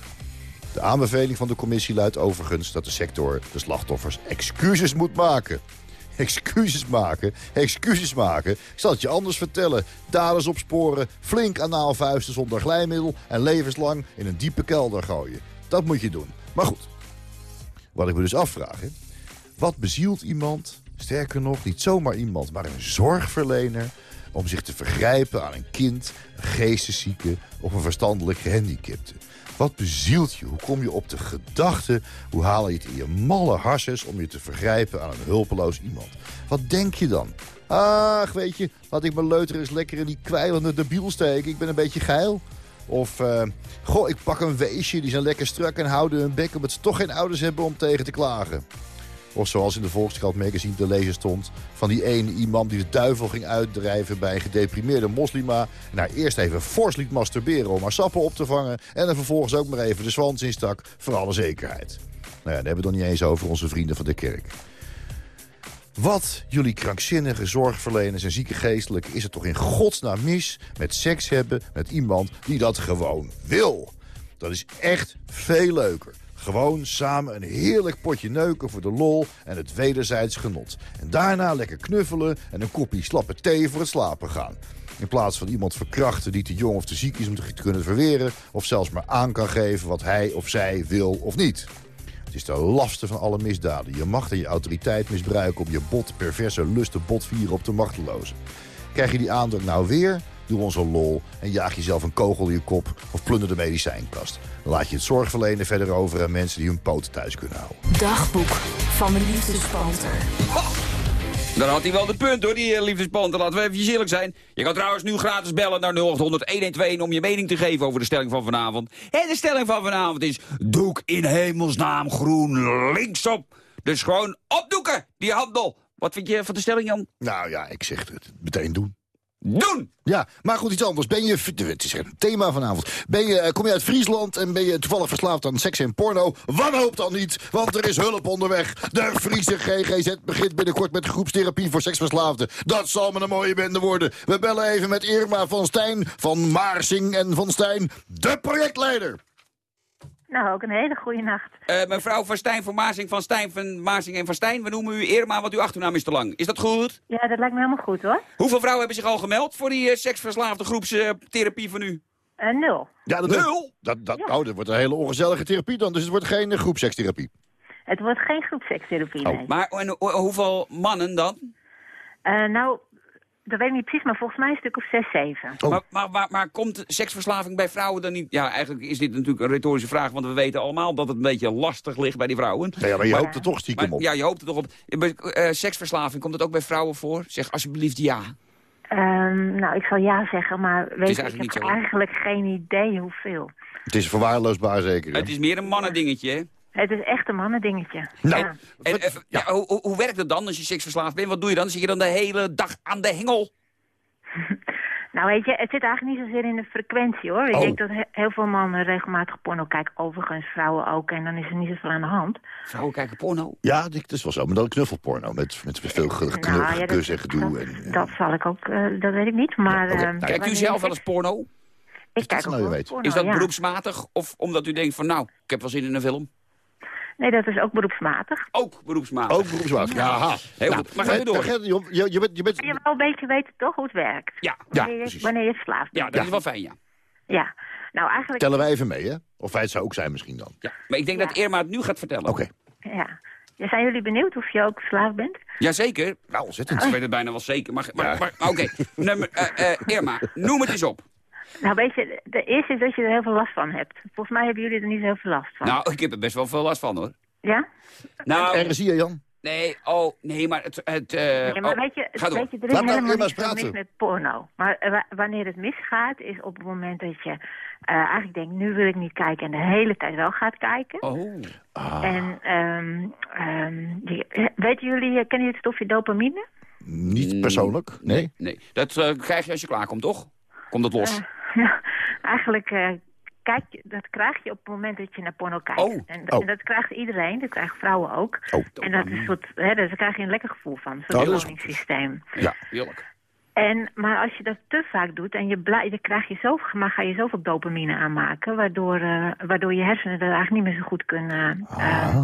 De aanbeveling van de commissie luidt overigens dat de sector de slachtoffers excuses moet maken. Excuses maken, excuses maken. Ik zal het je anders vertellen. Daders opsporen, flink anaal vuisten zonder glijmiddel... en levenslang in een diepe kelder gooien. Dat moet je doen. Maar goed, wat ik me dus afvraag... Wat bezielt iemand, sterker nog, niet zomaar iemand... maar een zorgverlener om zich te vergrijpen aan een kind... een geesteszieke of een verstandelijk gehandicapte? Wat bezielt je? Hoe kom je op de gedachte? Hoe haal je het in je malle harses om je te vergrijpen aan een hulpeloos iemand? Wat denk je dan? Ach, weet je, laat ik mijn leuter eens lekker in die kwijlende debiel steken. Ik ben een beetje geil. Of, eh, goh, ik pak een weesje, die zijn lekker strak en houden hun bek... omdat ze toch geen ouders hebben om tegen te klagen. Of zoals in de Volkskrant magazine te lezen stond... van die ene imam die de duivel ging uitdrijven bij een gedeprimeerde moslima... en haar eerst even fors liet masturberen om haar sappen op te vangen... en er vervolgens ook maar even de zwans instak voor alle zekerheid. Nou ja, daar hebben we het nog niet eens over onze vrienden van de kerk. Wat jullie krankzinnige zorgverleners en zieke geestelijken... is het toch in godsnaam mis met seks hebben met iemand die dat gewoon wil. Dat is echt veel leuker. Gewoon samen een heerlijk potje neuken voor de lol en het wederzijds genot. En daarna lekker knuffelen en een kopje slappe thee voor het slapen gaan. In plaats van iemand verkrachten die te jong of te ziek is om te kunnen verweren... of zelfs maar aan kan geven wat hij of zij wil of niet. Het is de lafste van alle misdaden. Je macht en je autoriteit misbruiken om je bot, perverse lusten botvieren op de machtelozen. Krijg je die aandrang nou weer? Doe ons een lol en jaag jezelf een kogel in je kop of plunder de medicijnkast. Dan laat je het zorgverlenen verder over aan mensen die hun poten thuis kunnen houden. Dagboek van de liefdespanter. Dan had hij wel de punt hoor, die uh, liefdespanter. Laten we even eerlijk zijn. Je kan trouwens nu gratis bellen naar 0800 om je mening te geven over de stelling van vanavond. En de stelling van vanavond is... Doek in hemelsnaam groen linksop. Dus gewoon opdoeken, die handel. Wat vind je van de stelling, Jan? Nou ja, ik zeg het meteen doen. Doen! Ja, maar goed, iets anders. Ben je, het is een thema vanavond. Ben je, eh, kom je uit Friesland en ben je toevallig verslaafd aan seks en porno? Wanhoop dan niet, want er is hulp onderweg. De Friese GGZ begint binnenkort met groepstherapie voor seksverslaafden. Dat zal me een mooie bende worden. We bellen even met Irma van Stijn, van Maarsing en van Stijn, de projectleider. Nou, ook een hele goede nacht. Uh, mevrouw van Stijn van Maasing van Stijn van Maasing en van Stijn. We noemen u Irma, want uw achternaam is te lang. Is dat goed? Ja, dat lijkt me helemaal goed hoor. Hoeveel vrouwen hebben zich al gemeld voor die uh, seksverslaafde groepstherapie van u? Uh, nul. Ja, dat nul? Dat, dat, ja. Oh, dat wordt een hele ongezellige therapie dan, dus het wordt geen groepsekstherapie. Het wordt geen groepsekstherapie, oh. Maar en, hoeveel mannen dan? nou, dat weet ik niet precies, maar volgens mij een stuk of zes, zeven. Oh. Maar, maar, maar, maar, komt seksverslaving bij vrouwen dan niet... Ja, eigenlijk is dit natuurlijk een retorische vraag... want we weten allemaal dat het een beetje lastig ligt bij die vrouwen. Ja, maar je hoopt er toch stiekem op. Ja, je hoopt er toch op. Uh, seksverslaving, komt het ook bij vrouwen voor? Zeg alsjeblieft ja. Um, nou, ik zal ja zeggen, maar weet je, ik heb zo, eigenlijk geen idee hoeveel. Het is verwaarloosbaar zeker. Hè? Het is meer een mannendingetje, hè? Het is echt een mannendingetje. Nou, ja. En, en, ja, hoe, hoe werkt het dan als je seksverslaafd bent? Wat doe je dan? Zit je dan de hele dag aan de hengel? Nou weet je, het zit eigenlijk niet zozeer in de frequentie hoor. Ik Oh. denk dat he- heel veel mannen regelmatig porno kijken. Overigens vrouwen ook. En dan is er niet zoveel aan de hand. Vrouwen kijken porno? Ja, dat is wel zo. Maar dan knuffelporno met, met veel ge- geknu- Nou, ja, dat- en gedoe. En, eh, Dat zal ik ook, eh, dat weet ik niet. Maar, eh, Nou, Kijkt u zelf wel eens porno? Ik kijk ook je wel weet. porno, Is dat ja. beroepsmatig? Of omdat u denkt van nou, ik heb wel zin in een film? Nee, dat is ook beroepsmatig. Ook beroepsmatig. ook beroepsmatig. Ja, ha. Heel Nou, goed, maar ga u door. Gert, Je, je, je bent, je bent, Je wil een beetje weten toch hoe het werkt. Ja, ja, wanneer, je, wanneer je verslaafd ja bent. dat is wel fijn, ja. Ja. Nou, eigenlijk... Tellen wij even mee, hè? Of wij het zou ook zijn misschien dan. ja. Maar ik denk Ja. dat Irma het nu gaat vertellen. Oké. Ja. Ja, Zijn jullie benieuwd of je ook verslaafd bent? Jazeker. Nou, ontzettend. Ik weet het bijna wel zeker. Maar, maar, Ja. maar oké. Nummer, eh, eh, Irma, noem het eens op. Nou, weet je, de eerste is dat je er heel veel last van hebt. Volgens mij hebben jullie er niet zo heel veel last van. Nou, ik heb er best wel veel last van, hoor. Ja? Nou, En zie je, Jan? nee, oh, nee, maar het... het eh, Nee, maar oh, weet je, ga door. weet je, er is Laat helemaal niks eens zo mis praten. met porno. Maar eh, wa- wanneer het misgaat, is op het moment dat je eh, eigenlijk denkt... nu wil ik niet kijken en de hele tijd wel gaat kijken. Oh. En ehm ehm, die- eh, weten jullie, kennen jullie het stofje dopamine? Niet persoonlijk, nee. Nee, dat eh, krijg je als je klaarkomt, toch? Komt dat los? Nou, eigenlijk eh, kijk, dat krijg je op het moment dat je naar porno kijkt. Oh, En, oh. en dat krijgt iedereen, dat krijgen vrouwen ook. Oh, en dat is soort, hè, daar krijg je een lekker gevoel van. Een soort dat is beloningssysteem. Ja. Heerlijk. En, maar als je dat te vaak doet en je dan krijg je zoveel, maar ga je zoveel dopamine aanmaken, waardoor, eh, waardoor je hersenen dat eigenlijk niet meer zo goed kunnen. eh,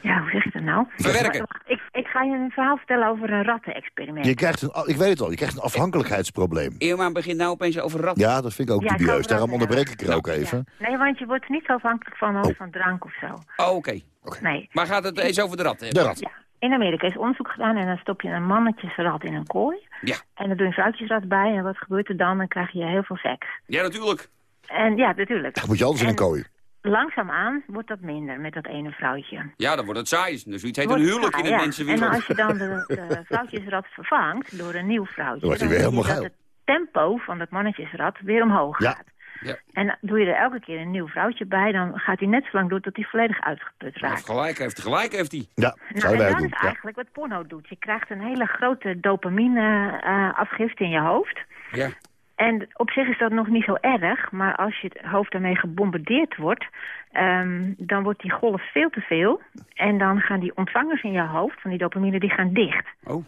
ja, hoe zeg je dat nou? Verwerken. Ik, ik ga je een verhaal vertellen over een rattenexperiment. Je krijgt een, ik weet het al, je krijgt een afhankelijkheidsprobleem. Irma begint nou opeens over ratten. Ja, dat vind ik ook Ja, dubieus. Daarom onderbreek ik er ook Ja. even. Nee, want je wordt niet zo afhankelijk van, Oh. van drank of zo. Oh, oké. Nee. Maar gaat het eens over de ratten? De rat. Ja. In Amerika is onderzoek gedaan en dan stop je een mannetjesrat in een kooi. Ja. En dan doe je een vrouwtjesrat bij en wat gebeurt er dan? Dan krijg je heel veel seks. Ja, natuurlijk. En ja, natuurlijk. Dan moet je anders in een En kooi. Langzaamaan wordt dat minder met dat ene vrouwtje. Ja, dan wordt het saai. Dus iets heet Wordt een huwelijk in de ja. mensenwereld. En als je dan de, de vrouwtjesrat vervangt door een nieuw vrouwtje... Dan weer helemaal dat het tempo van dat mannetjesrad weer omhoog Ja. gaat. Ja. En doe je er elke keer een nieuw vrouwtje bij... dan gaat hij net zo lang door tot hij volledig uitgeput Heeft raakt. gelijk, heeft gelijk, heeft hij. Ja, Nou, en dat is eigenlijk wat porno doet. Je krijgt een hele grote dopamine-afgifte in je hoofd. Ja. En op zich is dat nog niet zo erg, maar als je het hoofd daarmee gebombardeerd wordt, ehm, dan wordt die golf veel te veel. En dan gaan die ontvangers in je hoofd van die dopamine, die gaan dicht. Oh.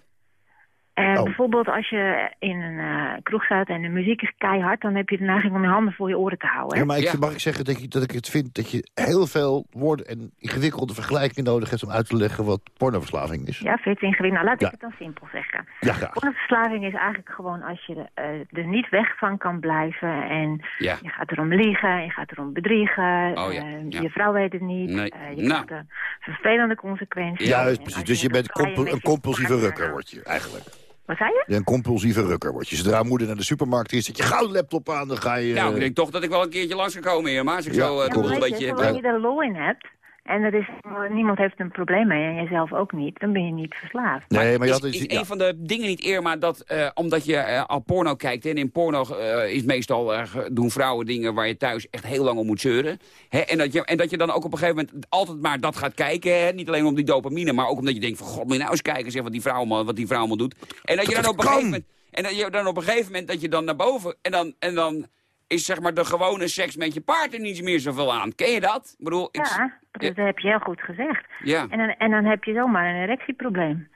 En Oh. bijvoorbeeld als je in een eh, kroeg staat en de muziek is keihard, dan heb je de neiging om je handen voor je oren te houden. hè? Ja, maar ik, Ja. mag ik zeggen dat, je, dat ik het vind dat je heel veel woorden en ingewikkelde vergelijkingen nodig hebt om uit te leggen wat pornoverslaving is. Ja, vind je het ingewikkeld? Nou, laat Ja. ik het dan simpel zeggen. Ja, graag. Pornoverslaving is eigenlijk gewoon als je eh, er niet weg van kan blijven. En Ja. je gaat erom liegen, je gaat erom bedriegen. Oh ja, eh, ja. Je vrouw weet het niet. Nee. eh, je Nou. krijgt een vervelende consequenties. Juist, precies. Dus je bent een compulsieve rukker, nou, word je eigenlijk. Wat zei je? Je een compulsieve rukker word je. Zodra moeder naar de supermarkt is, zet je gauw laptop aan, dan ga je... Nou, ik denk toch dat ik wel een keertje langs kan komen hier, maar als ik Ja. zo uh, Ja, Ja, een beetje... je, zolang je er lol in hebt... en er is, niemand heeft een probleem mee en jijzelf ook niet... dan ben je niet verslaafd. nee, maar je is, is ja. een van de dingen niet Irma dat eh, omdat je eh, al porno kijkt... en in porno eh, is meestal doen vrouwen dingen waar je thuis echt heel lang om moet zeuren. Hè? En, dat je, en dat je dan ook op een gegeven moment altijd maar dat gaat kijken. Hè? Niet alleen om die dopamine, maar ook omdat je denkt van... God, moet je nou eens kijken zeg, wat, die vrouw allemaal, wat die vrouw allemaal doet. En dat je Dat dan op een gegeven moment... En dat je dan op een gegeven moment dat je dan naar boven... en dan, en dan is zeg maar de gewone seks met je partner niet meer zoveel aan. Ken je dat? Ik bedoel, ik, Ja, dat heb je heel goed gezegd. ja. En dan, en dan heb je zomaar een erectieprobleem.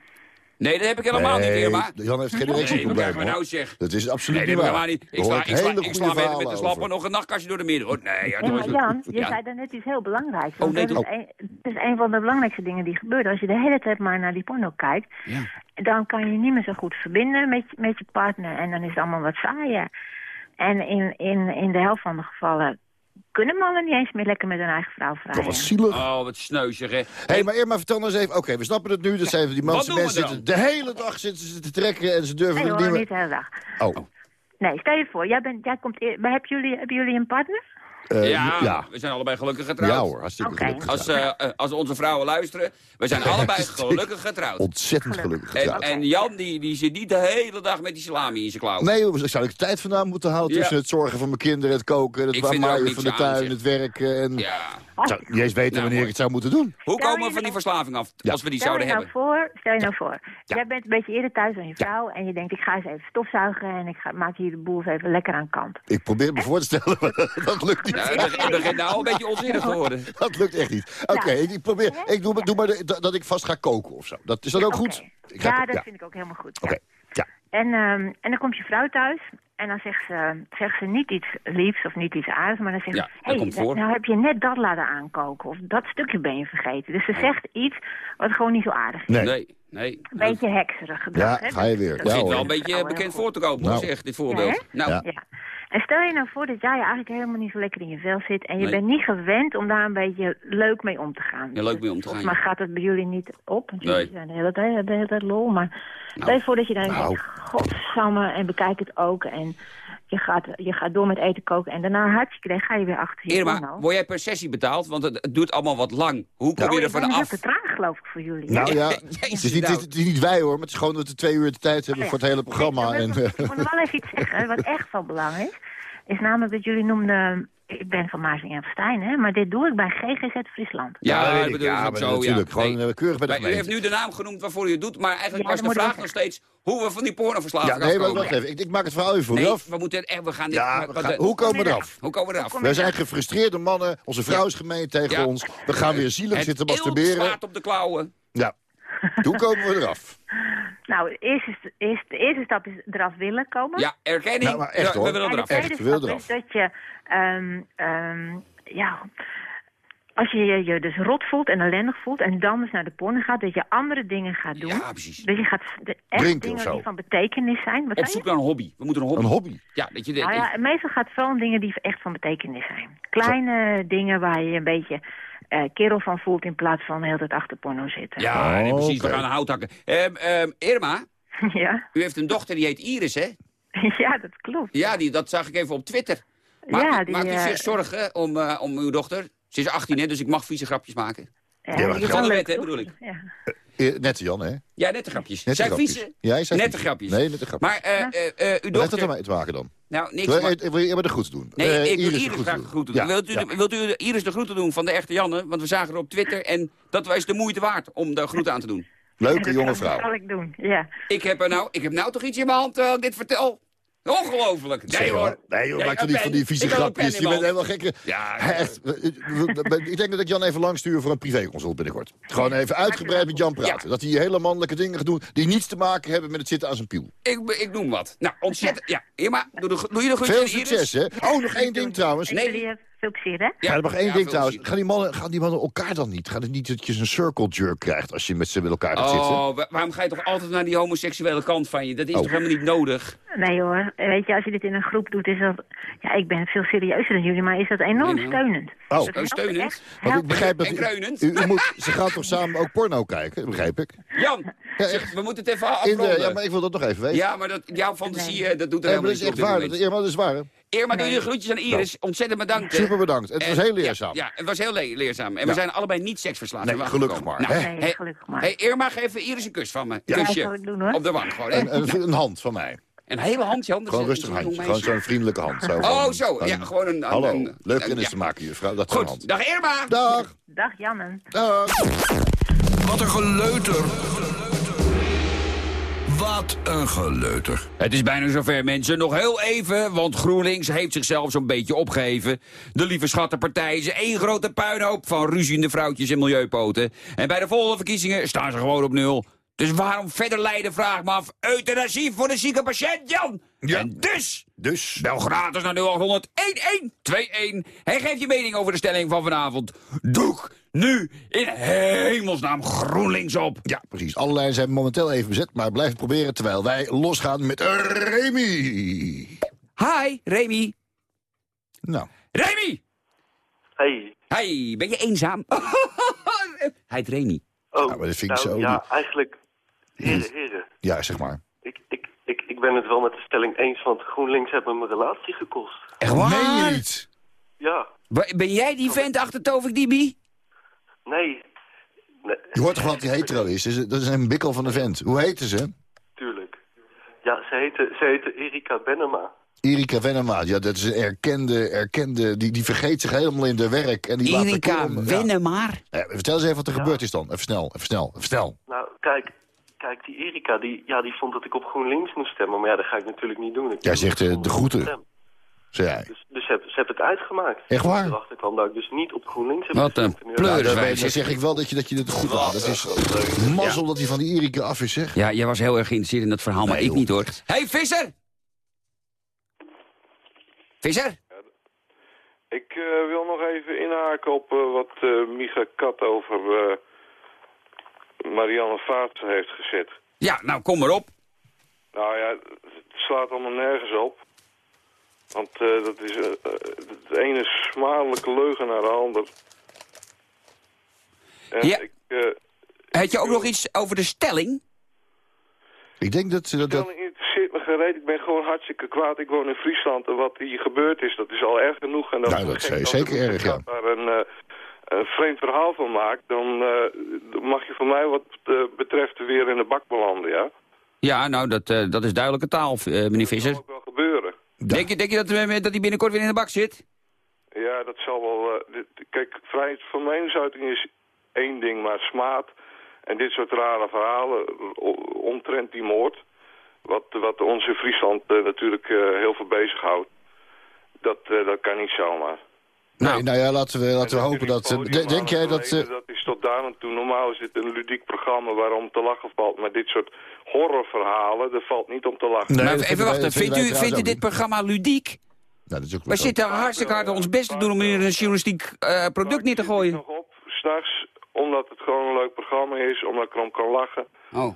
Nee, dat heb ik helemaal niet, Irma. Jan heeft geen Nee, erectieprobleem, hoor. nou zeg? Dat is absoluut Nee, dat niet waar. helemaal niet. Ik Er sla, ik sla, ik sla met, met de slappen nog een nachtkastje door de midden. hoor. Nee, ja, maar Jan, je ja. zei daarnet iets heel belangrijks. Oh, nee, dat, is een, dat is een van de belangrijkste dingen die gebeuren. Als je de hele tijd maar naar die porno kijkt... Ja. dan kan je niet meer zo goed verbinden met, je- met je partner. En dan is het allemaal wat saaier. En in, in, in de helft van de gevallen kunnen mannen niet eens meer lekker met hun eigen vrouw Toch vrijen. wat zielig. Oh, wat sneuzig, hè. Hé, hey, maar Irma, vertel nou eens even. Oké, we snappen het nu. Dat zijn die wat mensen, zitten de hele dag zitten ze te trekken en ze durven Nee het hoor, niet meer... niet de hele dag. Oh, Nee, stel je voor, jij, bent, jij komt... eer- maar hebben jullie, hebben jullie een partner? Eh, ja, ja. we zijn allebei gelukkig getrouwd. Ja hoor, hartstikke gelukkig. Als, eh, eh, als onze vrouwen luisteren, we zijn allebei gelukkig getrouwd. Ontzettend gelukkig En, getrouwd. en Jan, die, die zit niet de hele dag met die salami in zijn klauw. Nee, we zou ik tijd vandaan moeten halen Ja. tussen het zorgen voor mijn kinderen, het koken, het Ik niks van de tuin, het werken. En... Ja. Ik zou niet eens weten Nou, wanneer ik het zou moeten doen. Hoe komen we van die nou- verslaving af, Ja. als we die Stel je, zouden nou hebben? voor, stel je nou voor, Ja. jij bent een beetje eerder thuis dan je vrouw... en je denkt, ik ga eens even stofzuigen en ik ga, maak hier de boel eens even lekker aan kant. Ik probeer me voor te stellen, maar dat lukt niet. Ja, het begint- nou een beetje onzinnig te worden. Dat lukt echt niet. Oké, ik, ik probeer, ik doe, maar- doe maar de- dat- dat ik vast ga koken of zo. Dat, is dat ook goed? Ik ga- ja, dat ja. vind ik ook helemaal goed. Oké, ja. ja. En, ehm, en dan komt je vrouw thuis en dan zegt ze, zegt ze niet iets liefs of niet iets aardigs, maar dan zegt Ja, ze, dat hé, komt voor. nou heb je net dat laten aankoken of dat stukje ben je vergeten. Dus ze zegt iets wat gewoon niet zo aardig is. Nee. Nee, nee. Een beetje hekserig gedrag. Ja, hè? ga je weer. Dat Ja, zit wel een beetje wel bekend voor te komen, Nou. zeg, dit voorbeeld. Ja, Nou, Ja. En stel je nou voor dat jij eigenlijk helemaal niet zo lekker in je vel zit... en je Nee. bent niet gewend om daar een beetje leuk mee om te gaan. Ja, leuk mee om te gaan, Maar ja. gaat het bij jullie niet op? Want jullie Nee. zijn de hele tijd, de hele tijd lol. Maar stel je voor dat je dan Nou. denkt... Godsamme, en bekijk het ook. En je gaat, je gaat door met eten koken. En daarna hartstikke idee, ga je weer achter je Irma, word jij per sessie betaald? Want het, het duurt allemaal wat lang. Hoe kom Oh, je ik er van heel af? te traag, geloof ik, voor jullie. Nou ja, Jezus, het is, niet, nou. het is niet wij hoor, maar het is gewoon dat we twee uur de tijd hebben Oh ja. voor het hele programma. En, ik wil- ik moet wel even iets zeggen, wat echt van belang is. Is namelijk dat jullie noemden... Ik ben van Maarsen en Verstijn, hè, maar dit doe ik bij GGZ Friesland. Ja, weet ik ik. bedoel, Ja, maar zo, natuurlijk. ja. Gewoon Nee. eh, keurig bij de Maar u heeft nu de naam genoemd waarvoor u het doet, maar eigenlijk Ja, was dat de vraag ik nog steeds hoe we van die pornoverslaving Ja, nee, maar wacht even. Ik, ik maak het verhaal even voor Nee, u af. we moeten echt, we gaan dit... Ja, maar- we gaan- de- hoe komen we eraf? Hoe komen we eraf? Wij zijn gefrustreerde mannen. Onze vrouw is gemeen tegen Ja. ons. We gaan weer zielig Het zitten masturberen. slaat op de klauwen. Ja. Hoe komen we eraf? Nou, de eerste, eerste, de eerste stap is eraf willen komen. Ja, erkenning. Nou, maar echt, Ja, hoor. we willen En de eraf. Echt, eraf. is dat je... ehm, ehm, ja, als je je dus rot voelt en ellendig voelt... en dan dus naar de porno gaat, dat je andere dingen gaat doen. Ja, precies. Dat je gaat de, echt Drinken of dingen zo. die van betekenis zijn. Wat Op zoek je? naar een hobby. We moeten een hobby. Een hobby. Ja, dat je... Nou ja, meestal gaat het vooral om dingen die echt van betekenis zijn. Kleine dingen waar je een beetje eh kerel van voelt... in plaats van de hele tijd achter porno zitten. Ja, nee, precies. We Oké. gaan een hout hakken. Ehm, ehm, Irma, ja. u heeft een dochter die heet Iris, hè? ja, dat klopt. Ja, die, dat zag ik even op Twitter. Maakt, Ja, u- die, maakt u eh, zich zorgen om, eh, om uw dochter? Ze is 18, hè, dus ik mag vieze grapjes maken. Ja, Ja, leuk, Hè, bedoel ik. Ja. Eh, Nette Jan, hè? Ja, nette grapjes. Nette Zijn grapjes. vieze? Ja, Nette vieze. grapjes. Nee, nette grapjes. Maar eh, eh, eh, uw Wat heeft dochter... het ermee te maken dan? Nou, niks. Wil, maar- je- wil je maar de groeten doen? Nee, Eh, ik wil Iris Iris, de graag de groeten doen. Ja, Wilt, u, ja. de- wilt u de- Iris de groeten doen van de echte Janne? Want we zagen er op Twitter en dat was de moeite waard om de groeten aan te doen. Leuke Dat jonge vrouw. zal ik doen, ja. Ik heb, er nou, ik heb nou toch iets in mijn hand terwijl ik dit vertel. Ongelooflijk. Nee Zeg, hoor. Nee Ja, maak toch niet van die vieze grapjes. Je bent helemaal gekke. Ja, Echt. Ik denk dat ik Jan even lang stuur voor een privéconsult binnenkort. Gewoon even uitgebreid met Jan praten. Ja. Dat hij hele mannelijke dingen gaat doen die niets te maken hebben met het zitten aan zijn piel. Ik, ik noem wat. Nou, ontzettend. Ja, Irma, doe, de, doe je de groeten Veel succes, hè? Oh, nog één ding trouwens. Je veel plezier, hè? Ja, nog één ja, ding trouwens. Gaan die, mannen, gaan die mannen elkaar dan niet? Gaat het niet dat je een circle jerk krijgt als je met ze met elkaar gaat zitten? Oh, wa- waarom ga je toch altijd naar die homoseksuele kant van je? Dat is Oh. toch helemaal niet nodig? Nee hoor, weet je, als je dit in een groep doet, is dat... Ja, ik ben veel serieuzer dan jullie, maar is dat enorm Nee, nou. steunend. Oh. Dat Oh, steunend? Want ik begrijp dat En u, kreunend? u, u moet, ze gaan toch samen ook porno kijken, dat begrijp ik. Jan, Ja, zeg, we moeten het even In afronden. de, ja, maar ik wil dat nog even weten. Ja, maar dat, jouw fantasie, eh, dat doet er Ja, helemaal dat is niet echt waar. Dat, ja, maar dat is waar. hè. Irma, doe je groetjes aan Iris. Ontzettend bedankt. Super bedankt. Het was En- heel leerzaam. Ja, ja, het was heel le- leerzaam. En we zijn allebei niet seksverslaafd. Nee, gelukkig maar, Nou, hè? Nee, hey, gelukkig maar. hey, Irma, geef Iris een kus van me. Ja. Kusje. Doen, hoor. Op de wang gewoon. hè. En, en een hand van mij. Een hele hand, Jan. Gewoon een- rustig een handje. Gewoon zo'n vriendelijke hand. Zo Oh, van- zo. van- Ja, gewoon een... een- Hallo, een- leuk een- kennis ja. te maken, juffrouw. Dat Goed, hand. dag Irma. Dag. Dag Jannen. Dag. Wat een geleuter. Wat een geleuter. Het is bijna zover, mensen. Nog heel even, want GroenLinks heeft zichzelf zo'n beetje opgegeven. De lieve schattenpartij is één grote puinhoop van ruziende vrouwtjes en milieupoten. En bij de volgende verkiezingen staan ze gewoon op nul. Dus waarom verder leiden, vraag me af. Euthanasie voor de zieke patiënt, Jan! Ja. En dus... Dus. Bel gratis naar 0800 1121 en geef je mening over de stelling van vanavond. Doek nu in hemelsnaam GroenLinks op. Ja, precies. Alle lijnen zijn momenteel even bezet, maar blijf het proberen terwijl wij losgaan met Remy. Hi, Remy. Nou, Remy! Hey. Hey, ben je eenzaam? Hij heet Remy. Oh, Ja, maar dat vind ik nou, zo Ja, eigenlijk, heren, heren. ja, zeg maar. Ik, ik, ik, ik ben het wel met de stelling eens, want GroenLinks heeft me mijn relatie gekost. Echt Meen je niet? Ja, Ben jij die vent achter Tovik Dibi? nee. Nee, Je hoort toch wat die hetero is? Dat is een bikkel van de vent. Hoe heette ze? tuurlijk. Ja, ze heette, ze heette Erika Benema. Erika Venema. Ja, dat is een erkende, erkende... Die, die vergeet zich helemaal in de werk. En die Erika kolom- ja. Vertel eens even wat er gebeurd is dan. Even snel, even snel, even snel. Nou, kijk, kijk die Erika, die, ja, die vond dat ik op GroenLinks moest stemmen. Maar ja, dat ga ik natuurlijk niet doen. Ik Jij zegt, eh, de groeten. Zei hij. Dus, dus ze heeft het uitgemaakt. Echt waar? Ik erachter kwam dat ik dus niet op GroenLinks heb Wat een gestemd. En nu- pleur. Nou, dan, zeg. ik wel dat je, dat je het goed had. Dat is mazzel dat hij van die Erika af is, zeg. Ja, jij was heel erg geïnteresseerd in dat verhaal, maar ik joh. niet hoor. hey, Visser! Visser? Ik eh, wil nog even inhaken op eh, wat eh Micha Kat over eh, Marianne Vaatsen heeft gezet. Ja, nou kom maar op. Nou ja, het slaat allemaal nergens op. Want eh, dat is eh, eh, het ene smadelijke leugen naar de ander. En Ja. ik, Had je ook nog iets over de stelling? Ik denk dat... dat, dat stelling interesseert me gereed. Ik ben gewoon hartstikke kwaad. Ik woon in Friesland en wat hier gebeurd is, dat is al erg genoeg. En dat Nou, is dat is gek als zeker erg, ja. Daar een, eh, een vreemd verhaal van maakt, dan eh, mag je voor mij wat eh, betreft weer in de bak belanden, ja? Ja, nou, dat, eh, dat is duidelijke taal, eh, meneer Dat Visser. zal ook wel gebeuren. Denk je, denk je dat, dat hij binnenkort weer in de bak zit? Ja, dat zal wel... eh, dit- kijk, vrijheid van meningsuiting is één ding, maar smaad en dit soort rare verhalen omtrent die moord, wat, wat ons in Friesland natuurlijk eh, heel veel bezighoudt, dat, eh, dat kan niet zomaar. Nee, nou ja, laten we, laten we En hopen dat... podium denk jij het dat... dat is tot daar aan toe. Normaal is dit een ludiek programma waarom te lachen valt. Maar dit soort horrorverhalen, er valt niet om te lachen. Nee, maar even wachten, vindt u, vindt u dit programma ludiek? Nou, dat is ook We zitten hartstikke hard ons best te doen om hier een journalistiek eh, product neer te Ik zit gooien. nog op, s'nachts, omdat het gewoon een leuk programma is, omdat ik erom kan lachen. Oh,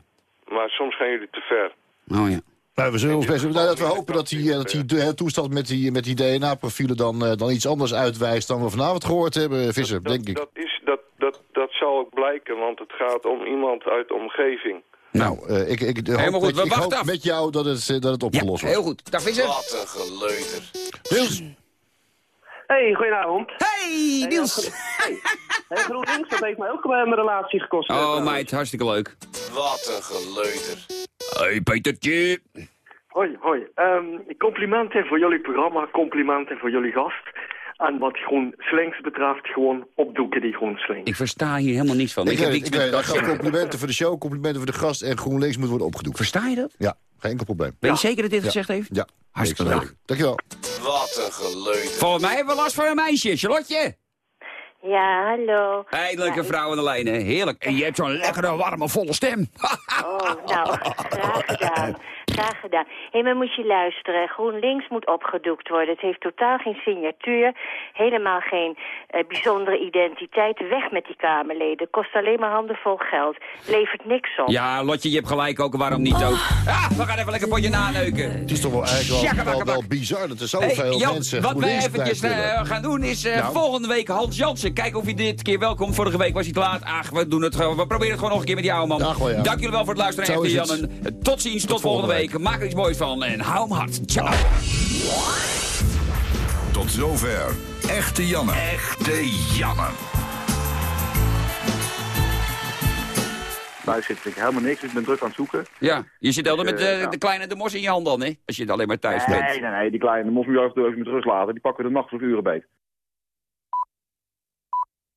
Maar soms gaan jullie te ver. oh ja. Nou, we zullen ons best doen. Nou, dat we hopen dat die, eh, dat die de- toestand met die, met die DNA-profielen dan, eh, dan iets anders uitwijst dan we vanavond gehoord hebben, Visser, dat, denk ik. Dat, is, dat, dat, dat zal ook blijken, want het gaat om iemand uit de omgeving. Nou, eh, ik, ik, hoop, goed, met, ik hoop met jou dat het, eh, dat het Ja, opgelost wordt. heel goed. Dag Visser. Wat een geleuter. Niels, Hey, goedenavond. Hey, Niels. Hey, GroenLinks, dat heeft mij ook eh, mijn relatie gekost. eh, Oh, meid, hartstikke leuk. Wat een geleuter. Hoi, Petertje. Hoi, hoi. Ehm, complimenten voor jullie programma, complimenten voor jullie gast. En wat GroenSlinks betreft, gewoon opdoeken die GroenSlinks. Ik versta hier helemaal niks van. Ik, Ik heb niks ik met complimenten voor de show, complimenten voor de gast... en GroenLinks moet worden opgedoekt. Versta je dat? Ja, geen enkel probleem. Ben je zeker dat dit Ja. gezegd heeft? Ja. Hartstikke leuk. Dankjewel. Wat een geleuter. Volgens mij hebben we last van een meisje, Charlotte. Ja, hallo. Eindelijk een Ja, vrouw aan de lijn, hè. Heerlijk. En je hebt zo'n lekkere, warme, volle stem. Oh, nou, graag gedaan. Graag gedaan. Hé, maar moet je luisteren. GroenLinks moet opgedoekt worden. Het heeft totaal geen signatuur. Helemaal geen eh, bijzondere identiteit. Weg met die Kamerleden. Kost alleen maar handenvol geld. Levert niks op. Ja, Lotje, je hebt gelijk ook. Waarom niet ook? Ah, we gaan even lekker potje naneuken. Het is toch wel eigenlijk wel, wel, bizar dat er Hey, zoveel Jan, mensen wat wij eventjes eh, gaan doen is eh, Nou. volgende week Hans Jansen. Kijken of hij dit keer welkom. Vorige week was hij te laat. Ach, we doen het gewoon. We proberen het gewoon nog een keer met die oude man. Dag wel, ja. Dank jullie wel voor het luisteren. Tot ziens, tot, volgende volgende week. Maak er iets moois van en hou hem hard. Ciao. Tot zover. Echte Janne. Echte Janne. Nou zit ik helemaal niks, ik ben druk aan het zoeken. Ja, je zit altijd met Eh, eh, ja. de kleine de mos in je hand dan, hè? Als je alleen maar thuis nee, bent. nee, nee, die kleine, de mos moet je af en toe even met rust laten. Die pakken we de nacht voor uren beet.